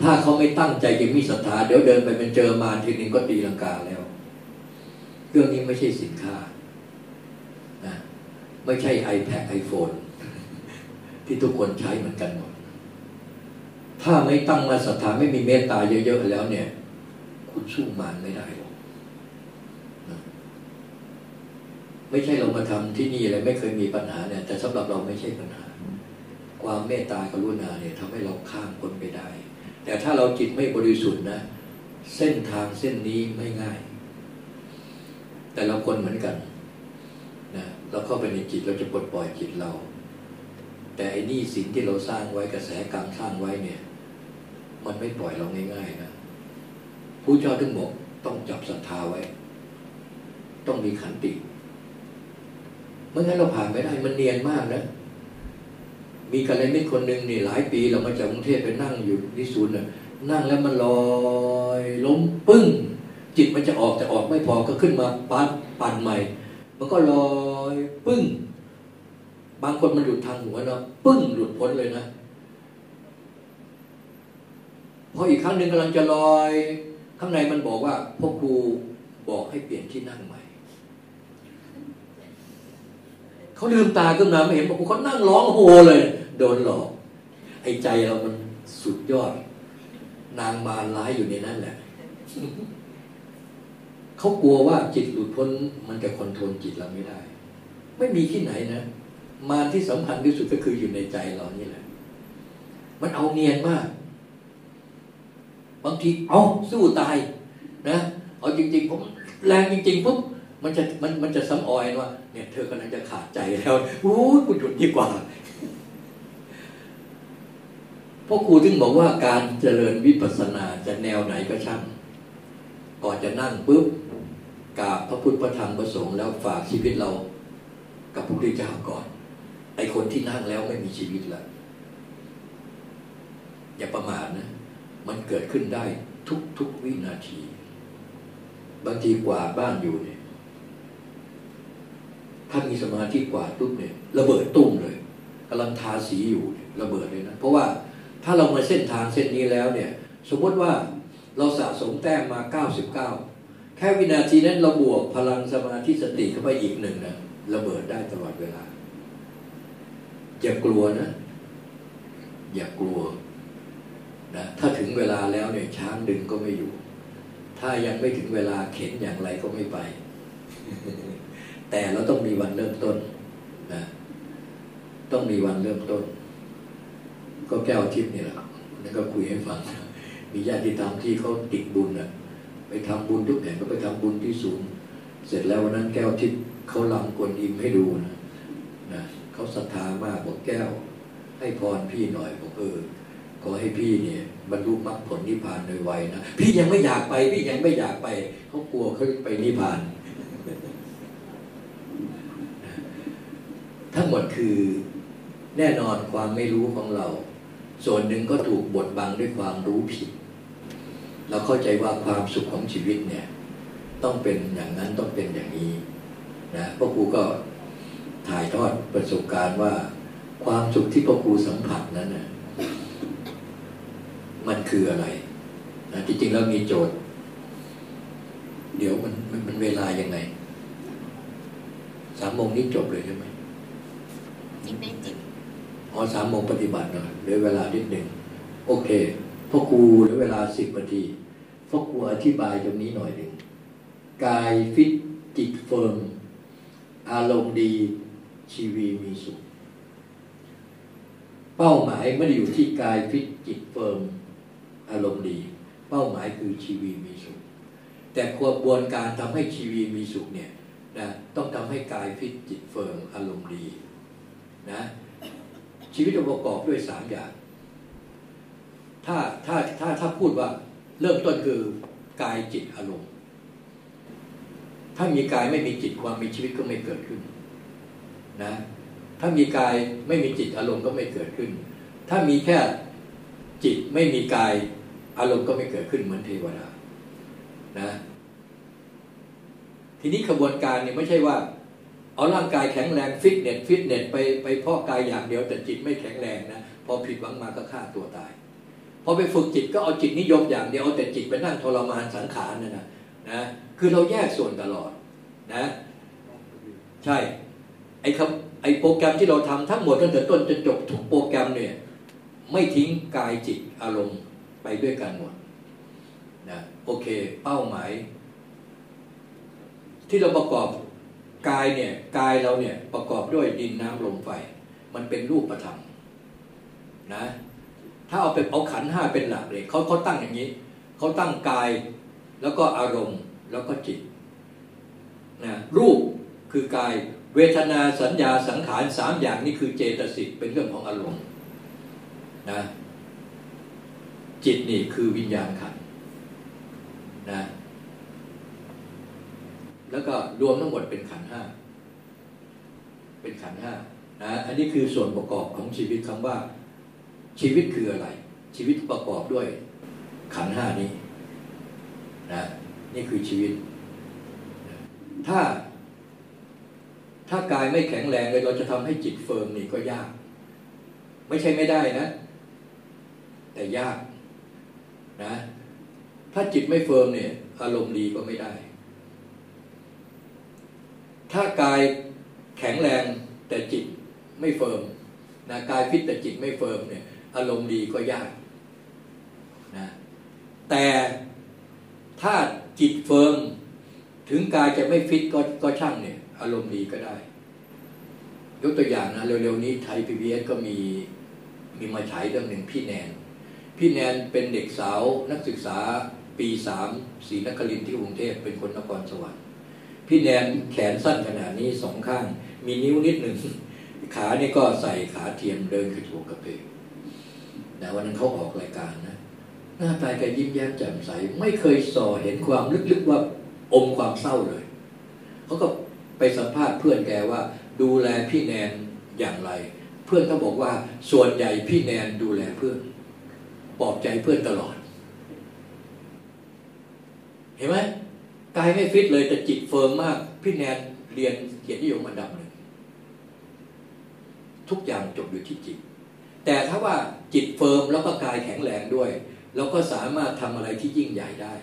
ถ้าเขาไม่ตั้งใจจะมีศรัทธาเดี๋ยวเดินไปเป็นเจอมาทีนึงก็ตีลังกาแล้ว เรื่องนี้ไม่ใช่สินค้านะไม่ใช่ iPad iPhone ที่ทุกคนใช้เหมือนกันหมด ถ้าไม่ตั้งมาศรัทธาไม่มีเมตตาเยอะๆแล้วเนี่ย คุณสู้มารไม่ได้หรอกไม่ใช่เรามาทำที่นี่อะไรไม่เคยมีปัญหาเนี่ย แต่สำหรับเราไม่ใช่ปัญหา ความเมตตากรุณาเนี่ยทำให้เราข้ามคนไปได้ แต่ถ้าเราจิตไม่บริสุทธิ์นะเส้นทางเส้นนี้ไม่ง่าย แต่เราคนเหมือนกันนะเราเข้าไปในจิตเราจะปลดปล่อยจิตเรา แต่ไอ้นี่สิ่งที่เราสร้างไว้กระแสกรรมสร้างไว้เนี่ย มันไม่ปล่อยเราง่ายๆนะผู้เจ้าถึงบอกต้องจับศรัทธาไว้ ต้องมีขันติมื่องั้นเราผ่านไม่ได้มันเนียนมากนะ มีกันเลยไม่คนหนึ่งนี่หลายปีเรามาจากกรุงเทพไปนั่งอยู่ที่ศูนย์น่ะนั่งแล้วมันลอยล้มปึ้ง จิตมันจะออกแต่ออกไม่พอก็ขึ้นมาปัดปั่นใหม่ มันก็ลอยปึ้ง บางคนมันหลุดทางหัวเนาะปึ้งหลุดพ้นเลยนะ พออีกครั้งหนึ่งกำลังจะลอย ข้างในมันบอกว่าพ่อครูบอกให้เปลี่ยนที่นั่งใหม่เขาลืมตาขึ้นมาไม่เห็นบอกเขานั่งร้องโฮเลย โดนหลอกไอ้ใจเรามันสุดยอด นางมาร้ายอยู่ในนั้นแหละเขากลัวว่าจิตหลุดพ้นมันจะคอนโทรลจิตเราไม่ได้ ไม่มีที่ไหนนะมาที่สำคัญที่สุดก็คืออยู่ในใจเรานี่แหละ มันเอาเนียนมาก บางทีเอาสู้ตายนะเอาจริงๆผมแรงจริงๆปุ๊บมันจะมันมันจะซ้ำออยว่าเนี่ยเธอกำลังจะขาดใจแล้วอู้กูหยุดดีกว่าพ่อครูถึงบอกว่าการเจริญวิปัสสนาจะแนวไหนก็ช่าง ก่อนจะนั่งปุ๊บกราบพระพุทธพระธรรมพระสงฆ์แล้วฝากชีวิตเรา กับพระพุทธเจ้าก่อน ไอคนที่นั่งแล้วไม่มีชีวิตละอย่าประมาทนะ มันเกิดขึ้นได้ทุกทุกวินาที บางทีกว่าบ้านอยู่เนี่ย ถ้ามีสมาธิกว่าตุ๊บเนี่ย ระเบิดตุ้มเลยกำลังทาสีอยู่ระเบิดเลยนะ เพราะว่าถ้าเรามาเส้นทางเส้นนี้แล้วเนี่ย สมมติว่าเราสะสมแต้มมา 99 แค่วินาทีนั้นเราบวกพลังสมาธิสติเข้าไปอีกหนึ่งนะระเบิดได้ตลอดเวลาอย่ากลัวนะ อย่ากลัว นะถ้าถึงเวลาแล้วเนี่ยช้างดึงก็ไม่อยู่ ถ้ายังไม่ถึงเวลาเข็นอย่างไรก็ไม่ไป แต่เราต้องมีวันเริ่มต้นนะต้องมีวันเริ่มต้น ก็แก้วทิพย์นี่แหละนั่นก็คุยให้ฟังมีญาติธรรมที่เขาติดบุญนะไปทำบุญทุกแห่งก็ไปทำบุญที่ศูนย์เสร็จแล้ววันนั้นแก้วทิพย์เขาลำกวนอิมให้ดูนะนะเขาศรัทธามากบอกแก้ว ให้พรพี่หน่อยบอกเออ อให้พี่เนี่ยบรรลุมรรคผลนิพพานโดยไวนะพี่ยังไม่อยากไป พี่ยังไม่อยากไปเขากลัวเขาไปนิพพาน ทั้งหมดคือแน่นอนความไม่รู้ของเรา ส่วนหนึ่งก็ถูกบดบังด้วยความรู้ผิด เราเข้าใจว่าความสุขของชีวิตเนี่ย ต้องเป็นอย่างนั้นต้องเป็นอย่างนี้นะพ่อครูก็ถ่ายทอดประสบการณ์ว่า ความสุขที่พ่อครูสัมผัสนั้นนะ มันคืออะไรนะจริงๆแล้วมีโจทย์ เดี๋ยวมันมันเวลายังไงสามโมงนี้จบเลยใช่ไหมจิตได้จิตอ๋อสามโมงปฏิบัติหน่อยเหลือเวลานิดหนึ่งโอเคพ่อครูเหลือเวลาสิบนาทีพ่อครูอธิบายตรงนี้หน่อยหนึ่งกายฟิตจิตเฟิร์มอารมณ์ดีชีวีมีสุข เป้าหมายไม่ได้อยู่ที่กายฟิตจิตเฟิร์ม อารมณ์ดี เป้าหมายคือชีวิตมีสุข แต่กระบวนการทำให้ชีวิตมีสุขเนี่ยนะต้องทำให้กายฟิตจิตเฟิร์มอารมณ์ดีนะชีวิตประกอบด้วยสามอย่าง ถ้าถ้าถ้าถ้าพูดว่าเริ่มต้นคือกายจิตอารมณ์ ถ้ามีกายไม่มีจิตความมีชีวิตก็ไม่เกิดขึ้นนะถ้ามีกายไม่มีจิตอารมณ์ก็ไม่เกิดขึ้น ถ้ามีแค่จิตไม่มีกาย อารมณ์ก็ไม่เกิดขึ้นเหมือนเทวดานะ ทีนี้ขบวนการเนี่ยไม่ใช่ว่า เอาร่างกายแข็งแรงฟิตเนสฟิตเนสไปไปพาะกายอย่างเดียวแต่จิตไม่แข็งแรงนะพอผิดหวังมาก็ฆ่าตัวตายพอไปฝึกจิตก็เอาจิตนิยมอย่างเดียวเอาแต่จิตไปนั่งทรมานสังขารนะนะนะคือเราแยกส่วนตลอดนะ ใช่ไอ้คำไอ้โปรแกรมที่เราทำทั้งหมดตั้งแต่ต้นจนจบทุกโปรแกรมเนี่ย ไม่ทิ้งกายจิตอารมณ์ ไปด้วยกันหมดนะโอเค เป้าหมาย ที่เราประกอบกายเนี่ยกายเราเนี่ยประกอบด้วยดินน้ำลมไฟ มันเป็นรูปประธรรมนะ ถ้าเอาเป็นเอาขันห้าเป็นหลักเลยเขาเขาตั้งอย่างนี้เขาตั้งกายแล้วก็อารมณ์แล้วก็จิตนะรูปคือกายเวทนาสัญญาสังขารสามอย่างนี้คือเจตสิกเป็นเรื่องของอารมณ์นะ จิตนี่คือวิญญาณขันนะแล้วก็รวมทั้งหมดเป็นขันห้าเป็นขันห้านะอันนี้คือส่วนประกอบของชีวิตคำว่า ชีวิตคืออะไร ชีวิตประกอบด้วยขันห้านี้นะนี่คือชีวิต ถ้า ถ้ากายไม่แข็งแรงเลยเราจะทำให้จิตเฟิร์มนี่ก็ยาก ไม่ใช่ไม่ได้นะ แต่ยาก นะ ถ้าจิตไม่เฟิร์มเนี่ย อารมณ์ดีก็ไม่ได้ ถ้ากายแข็งแรงแต่จิตไม่เฟิร์มนะกายฟิตแต่จิตไม่เฟิร์มเนี่ย อารมณ์ดีก็ยากนะแต่ถ้าจิตเฟิร์มถึงกายจะไม่ฟิตก็ก็ช่างเนี่ย อารมณ์ดีก็ได้ ยกตัวอย่างนะเร็วๆนี้ไทยพีบีเอสก็มีมีมาฉายเรื่องหนึ่งพี่แนน พี่แนนเป็นเด็กสาวนักศึกษาปีสามศรีนครินทร์ที่กรุงเทพเป็นคนนครสวรรค์พี่แนนแขนสั้นขนาดนี้สองข้าง มีนิ้วนิดหนึ่งขานี่ก็ใส่ขาเทียมเดินขึ้นหัวกระเพกแต่วันนั้นเขาออกรายการนะ หน้าตาแกยิ้มแย้มแจ่มใส ไม่เคยส่อเห็นความลึกๆว่าอมความเศร้าเลย เขาก็ไปสัมภาษณ์เพื่อนแกว่า ดูแลพี่แนนอย่างไร เพื่อนเขาบอกว่าส่วนใหญ่พี่แนนดูแลเพื่อน ปลอบใจเพื่อนตลอด เห็นไหมกายไม่ฟิตเลยแต่จิตเฟิร์มมาก พี่แนนเรียนเกียรตินิยมอันดับหนึ่งทุกอย่างจบอยู่ที่จิต แต่ถ้าว่าจิตเฟิร์มแล้วก็กายแข็งแรงด้วยเราก็สามารถทำอะไรที่ยิ่งใหญ่ได้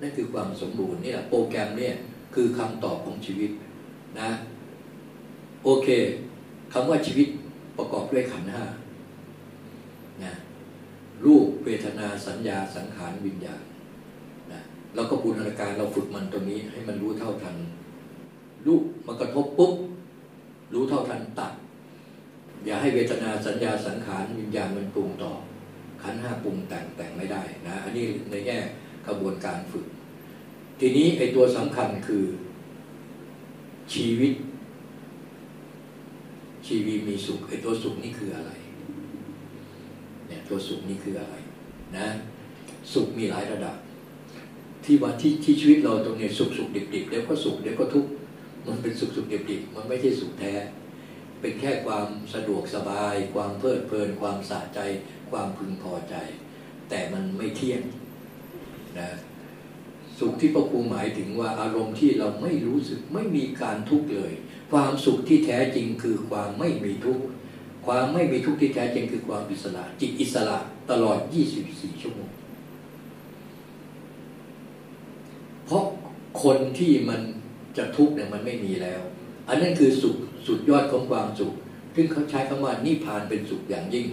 นั่นคือความสมบูรณ์นี่แหละโปรแกรมเนี่ยคือคำตอบของชีวิตนะโอเคคำว่าชีวิตประกอบด้วยขันห้านะ รูปเวทนาสัญญาสังขารวิญญาณนะเราก็บูรณาการเราฝึกมันตรงนี้ให้มันรู้เท่าทัน รูปมันกระทบปุ๊บรู้เท่าทันตัด อย่าให้เวทนาสัญญาสังขารวิญญาณมันปรุงต่อ ขันห้าปรุงแต่งแต่งไม่ได้นะอันนี้ในแง่กระบวนการฝึก ทีนี้ไอ้ตัวสำคัญคือ ชีวิต ชีวิตมีสุขไอ้ตัวสุขนี่คืออะไร ตัวสุขนี่คืออะไรนะสุขมีหลายระดับ ที่ว่าที่ที่ชีวิตเราตรงนี้สุขสุขดิบดิบเดี๋ยวก็สุขเดี๋ยวก็ทุกข์มันเป็นสุขสุขดิบดิบมันไม่ใช่สุขแท้ เป็นแค่ความสะดวกสบาย ความเพลิดเพลิน ความสะใจ ความพึงพอใจ แต่มันไม่เที่ยงนะสุขที่พระครูหมายถึงว่าอารมณ์ที่เราไม่รู้สึกไม่มีการทุกข์เลย ความสุขที่แท้จริงคือความไม่มีทุกข์ ความไม่มีทุกข์ที่แท้จริงคือความอิสระ จิตอิสระตลอด 24 ชั่วโมง เพราะคนที่มันจะทุกข์เนี่ยมันไม่มีแล้ว อันนั้นคือสุขสุดยอดของความสุข ซึ่งเขาใช้คำว่านิพพานเป็นสุขอย่างยิ่ง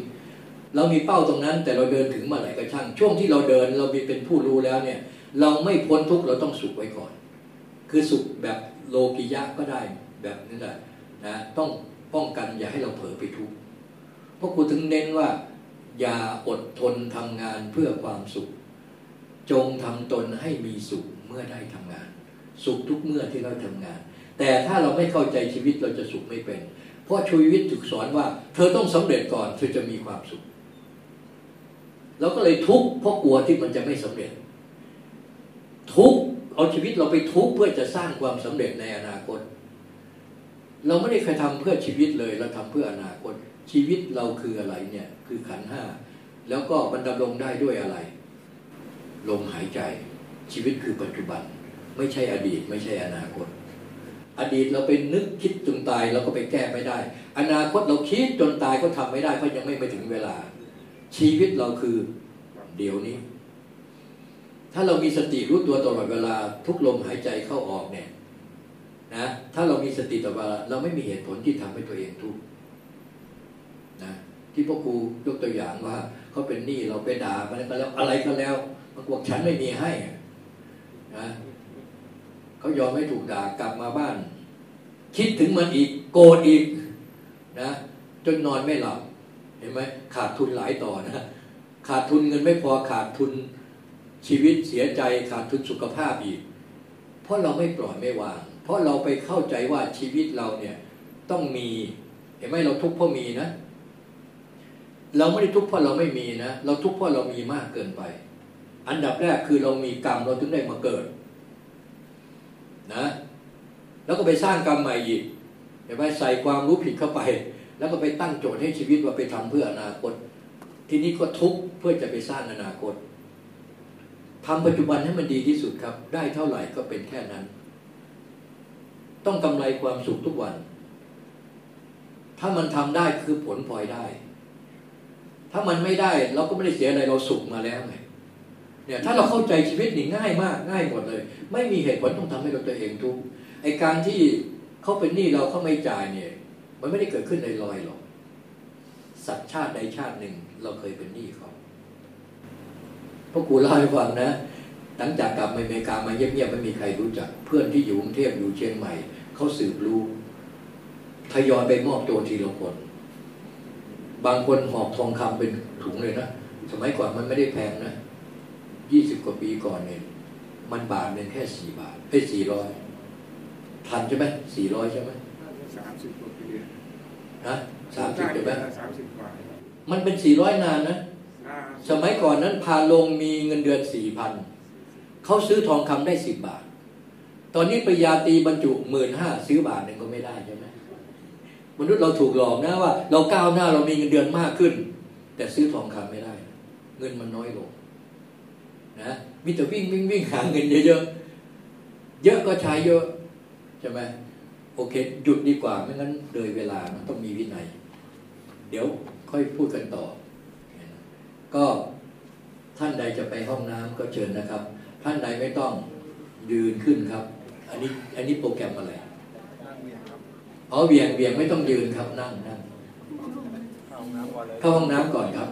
เรามีเป้าตรงนั้น แต่เราเดินถึงเมื่อไหร่ก็ช่าง ช่วงที่เราเดินเราเป็นผู้รู้แล้วเนี่ย เราไม่พ้นทุกข์เราต้องสุขไว้ก่อน คือสุขแบบโลกิยะก็ได้แบบนี้แหละนะต้องป้องกันอย่าให้เราเผลอไปทุกข์ พราะครูถึงเน้นว่า อย่าอดทนทำงานเพื่อความสุข จงทำตนให้มีสุขเมื่อได้ทำงาน สุขทุกเมื่อที่เราทำงาน แต่ถ้าเราไม่เข้าใจชีวิตเราจะสุขไม่เป็น เพราะชีวิตถูกสอนว่า เธอต้องสำเร็จก่อนเธอจะมีความสุขเราก็เลยทุกข์เพราะกลัวที่มันจะไม่สำเร็จ ทุกข์เอาชีวิตเราไปทุกข์เพื่อจะสร้างความสำเร็จในอนาคต เราไม่ได้เคยทำเพื่อชีวิตเลยเราทำเพื่ออนาคต ชีวิตเราคืออะไรเนี่ยคือขันห้าแล้วก็บรรดาลงได้ด้วยอะไร ลมหายใจ ชีวิตคือปัจจุบัน ไม่ใช่อดีต ไม่ใช่อนาคต อดีตเราไปนึกคิดจนตายเราก็ไปแก้ไม่ได้ อนาคตเราคิดจนตายก็ทำไม่ได้เพราะยังไม่ไปถึงเวลา ชีวิตเราคือเดี๋ยวนี้ ถ้าเรามีสติรู้ตัวตลอดเวลา ทุกลมหายใจเข้าออกเนี่ยนะถ้าเรามีสติตลอดเวลาเราไม่มีเหตุผลที่ทำให้ตัวเองทุกข์ ที่พ่อครูยกตัวอย่างว่าเขาเป็นหนี้เราไปด่าไปแล้วก็แล้วอะไรก็แล้วมันบอกฉันไม่มีให้นะเขายอมไม่ถูกด่ากลับมาบ้าน คิดถึงมันอีกโกรธอีกนะจนนอนไม่หลับเห็นไหมขาดทุนหลายต่อนะขาดทุนเงินไม่พอขาดทุนชีวิตเสียใจขาดทุนสุขภาพอีก เพราะเราไม่ปล่อยไม่วาง เพราะเราไปเข้าใจว่าชีวิตเราเนี่ยต้องมี เห็นไหมเราทุกข์เพราะมีนะ เราไม่ได้ทุกข์เพราะเราไม่มีนะ เราทุกข์เพราะเรามีมากเกินไป อันดับแรกคือเรามีกรรมเราถึงได้มาเกิด นะ แล้วก็ไปสร้างกรรมใหม่อีกเห็นไหมใส่ความรู้ผิดเข้าไป แล้วก็ไปตั้งโจทย์ให้ชีวิตว่าไปทำเพื่ออนาคต ทีนี้ก็ทุกข์เพื่อจะไปสร้างอนาคตทำปัจจุบันให้มันดีที่สุดครับ ได้เท่าไหร่ก็เป็นแค่นั้น ต้องกำไรความสุขทุกวัน ถ้ามันทำได้คือผลพลอยได้ ถ้ามันไม่ได้เราก็ไม่ได้เสียอะไรเราสุขมาแล้วไงเนี่ยถ้าเราเข้าใจชีวิตนี่ง่ายมากง่ายหมดเลย ไม่มีเหตุผลต้องทำให้เราตัวเองทุกข์ไอการที่เขาเป็นหนี้เราเขาไม่จ่ายเนี่ย มันไม่ได้เกิดขึ้นลอยๆหรอกสัตว์ชาติใดชาติหนึ่งเราเคยเป็นหนี้เขาพราะกูเล่าให้ฟังนะหลังจากกลับมาอเมริกามาเงียบๆไม่มีใครรู้จัก เพื่อนที่อยู่กรุงเทพอยู่เชียงใหม่เขาสืบรู้ทยอยไปมอบตัวทีละคน บางคนหอบทองคำเป็นถุงเลยนะ สมัยก่อนมันไม่ได้แพงนะยี่สิบกว่าปีก่อนเนี่ยมันบาทหนึ่งแค่สี่บาทไอ้สี่ร้อยทันใช่ไหมสี่ร้อยใช่ไหมสามสิบกว่าปีนะสามสิบใช่ไหมสามสิบกว่ามันเป็นสี่ร้อยนานนะอ่าสมัยก่อนนั้นพาลงมีเงินเดือนสี่พันเขาซื้อทองคำได้สิบบาท ตอนนี้ปริญญาตรีบรรจุหมื่นห้าซื้อบาทหนึ่งก็ไม่ได้ใช่ไหม มนุษย์เราถูกหลอกนะว่า เราก้าวหน้าเรามีเงินเดือนมากขึ้น แต่ซื้อทองคำไม่ได้ เงินมันน้อยลงนะมิแต่วิ่งวิ่งวิ่งหาเงินเยอะๆเยอะก็ใช้เยอะใช่ไหมโอเค หยุดดีกว่าไม่งั้นเลยเวลามันต้องมีวินัย เดี๋ยวค่อยพูดกันต่อ ก็ท่านใดจะไปห้องน้ำก็เชิญนะครับ ท่านใดไม่ต้องยืนขึ้นครับ อันนี้อันนี้โปรแกรมอะไร อ๋อเวียงเวียงไม่ต้องยืนครับนั่งนั่งเข้าห้องน้ำก่อนเลยเข้าห้องน้ำก่อนครับ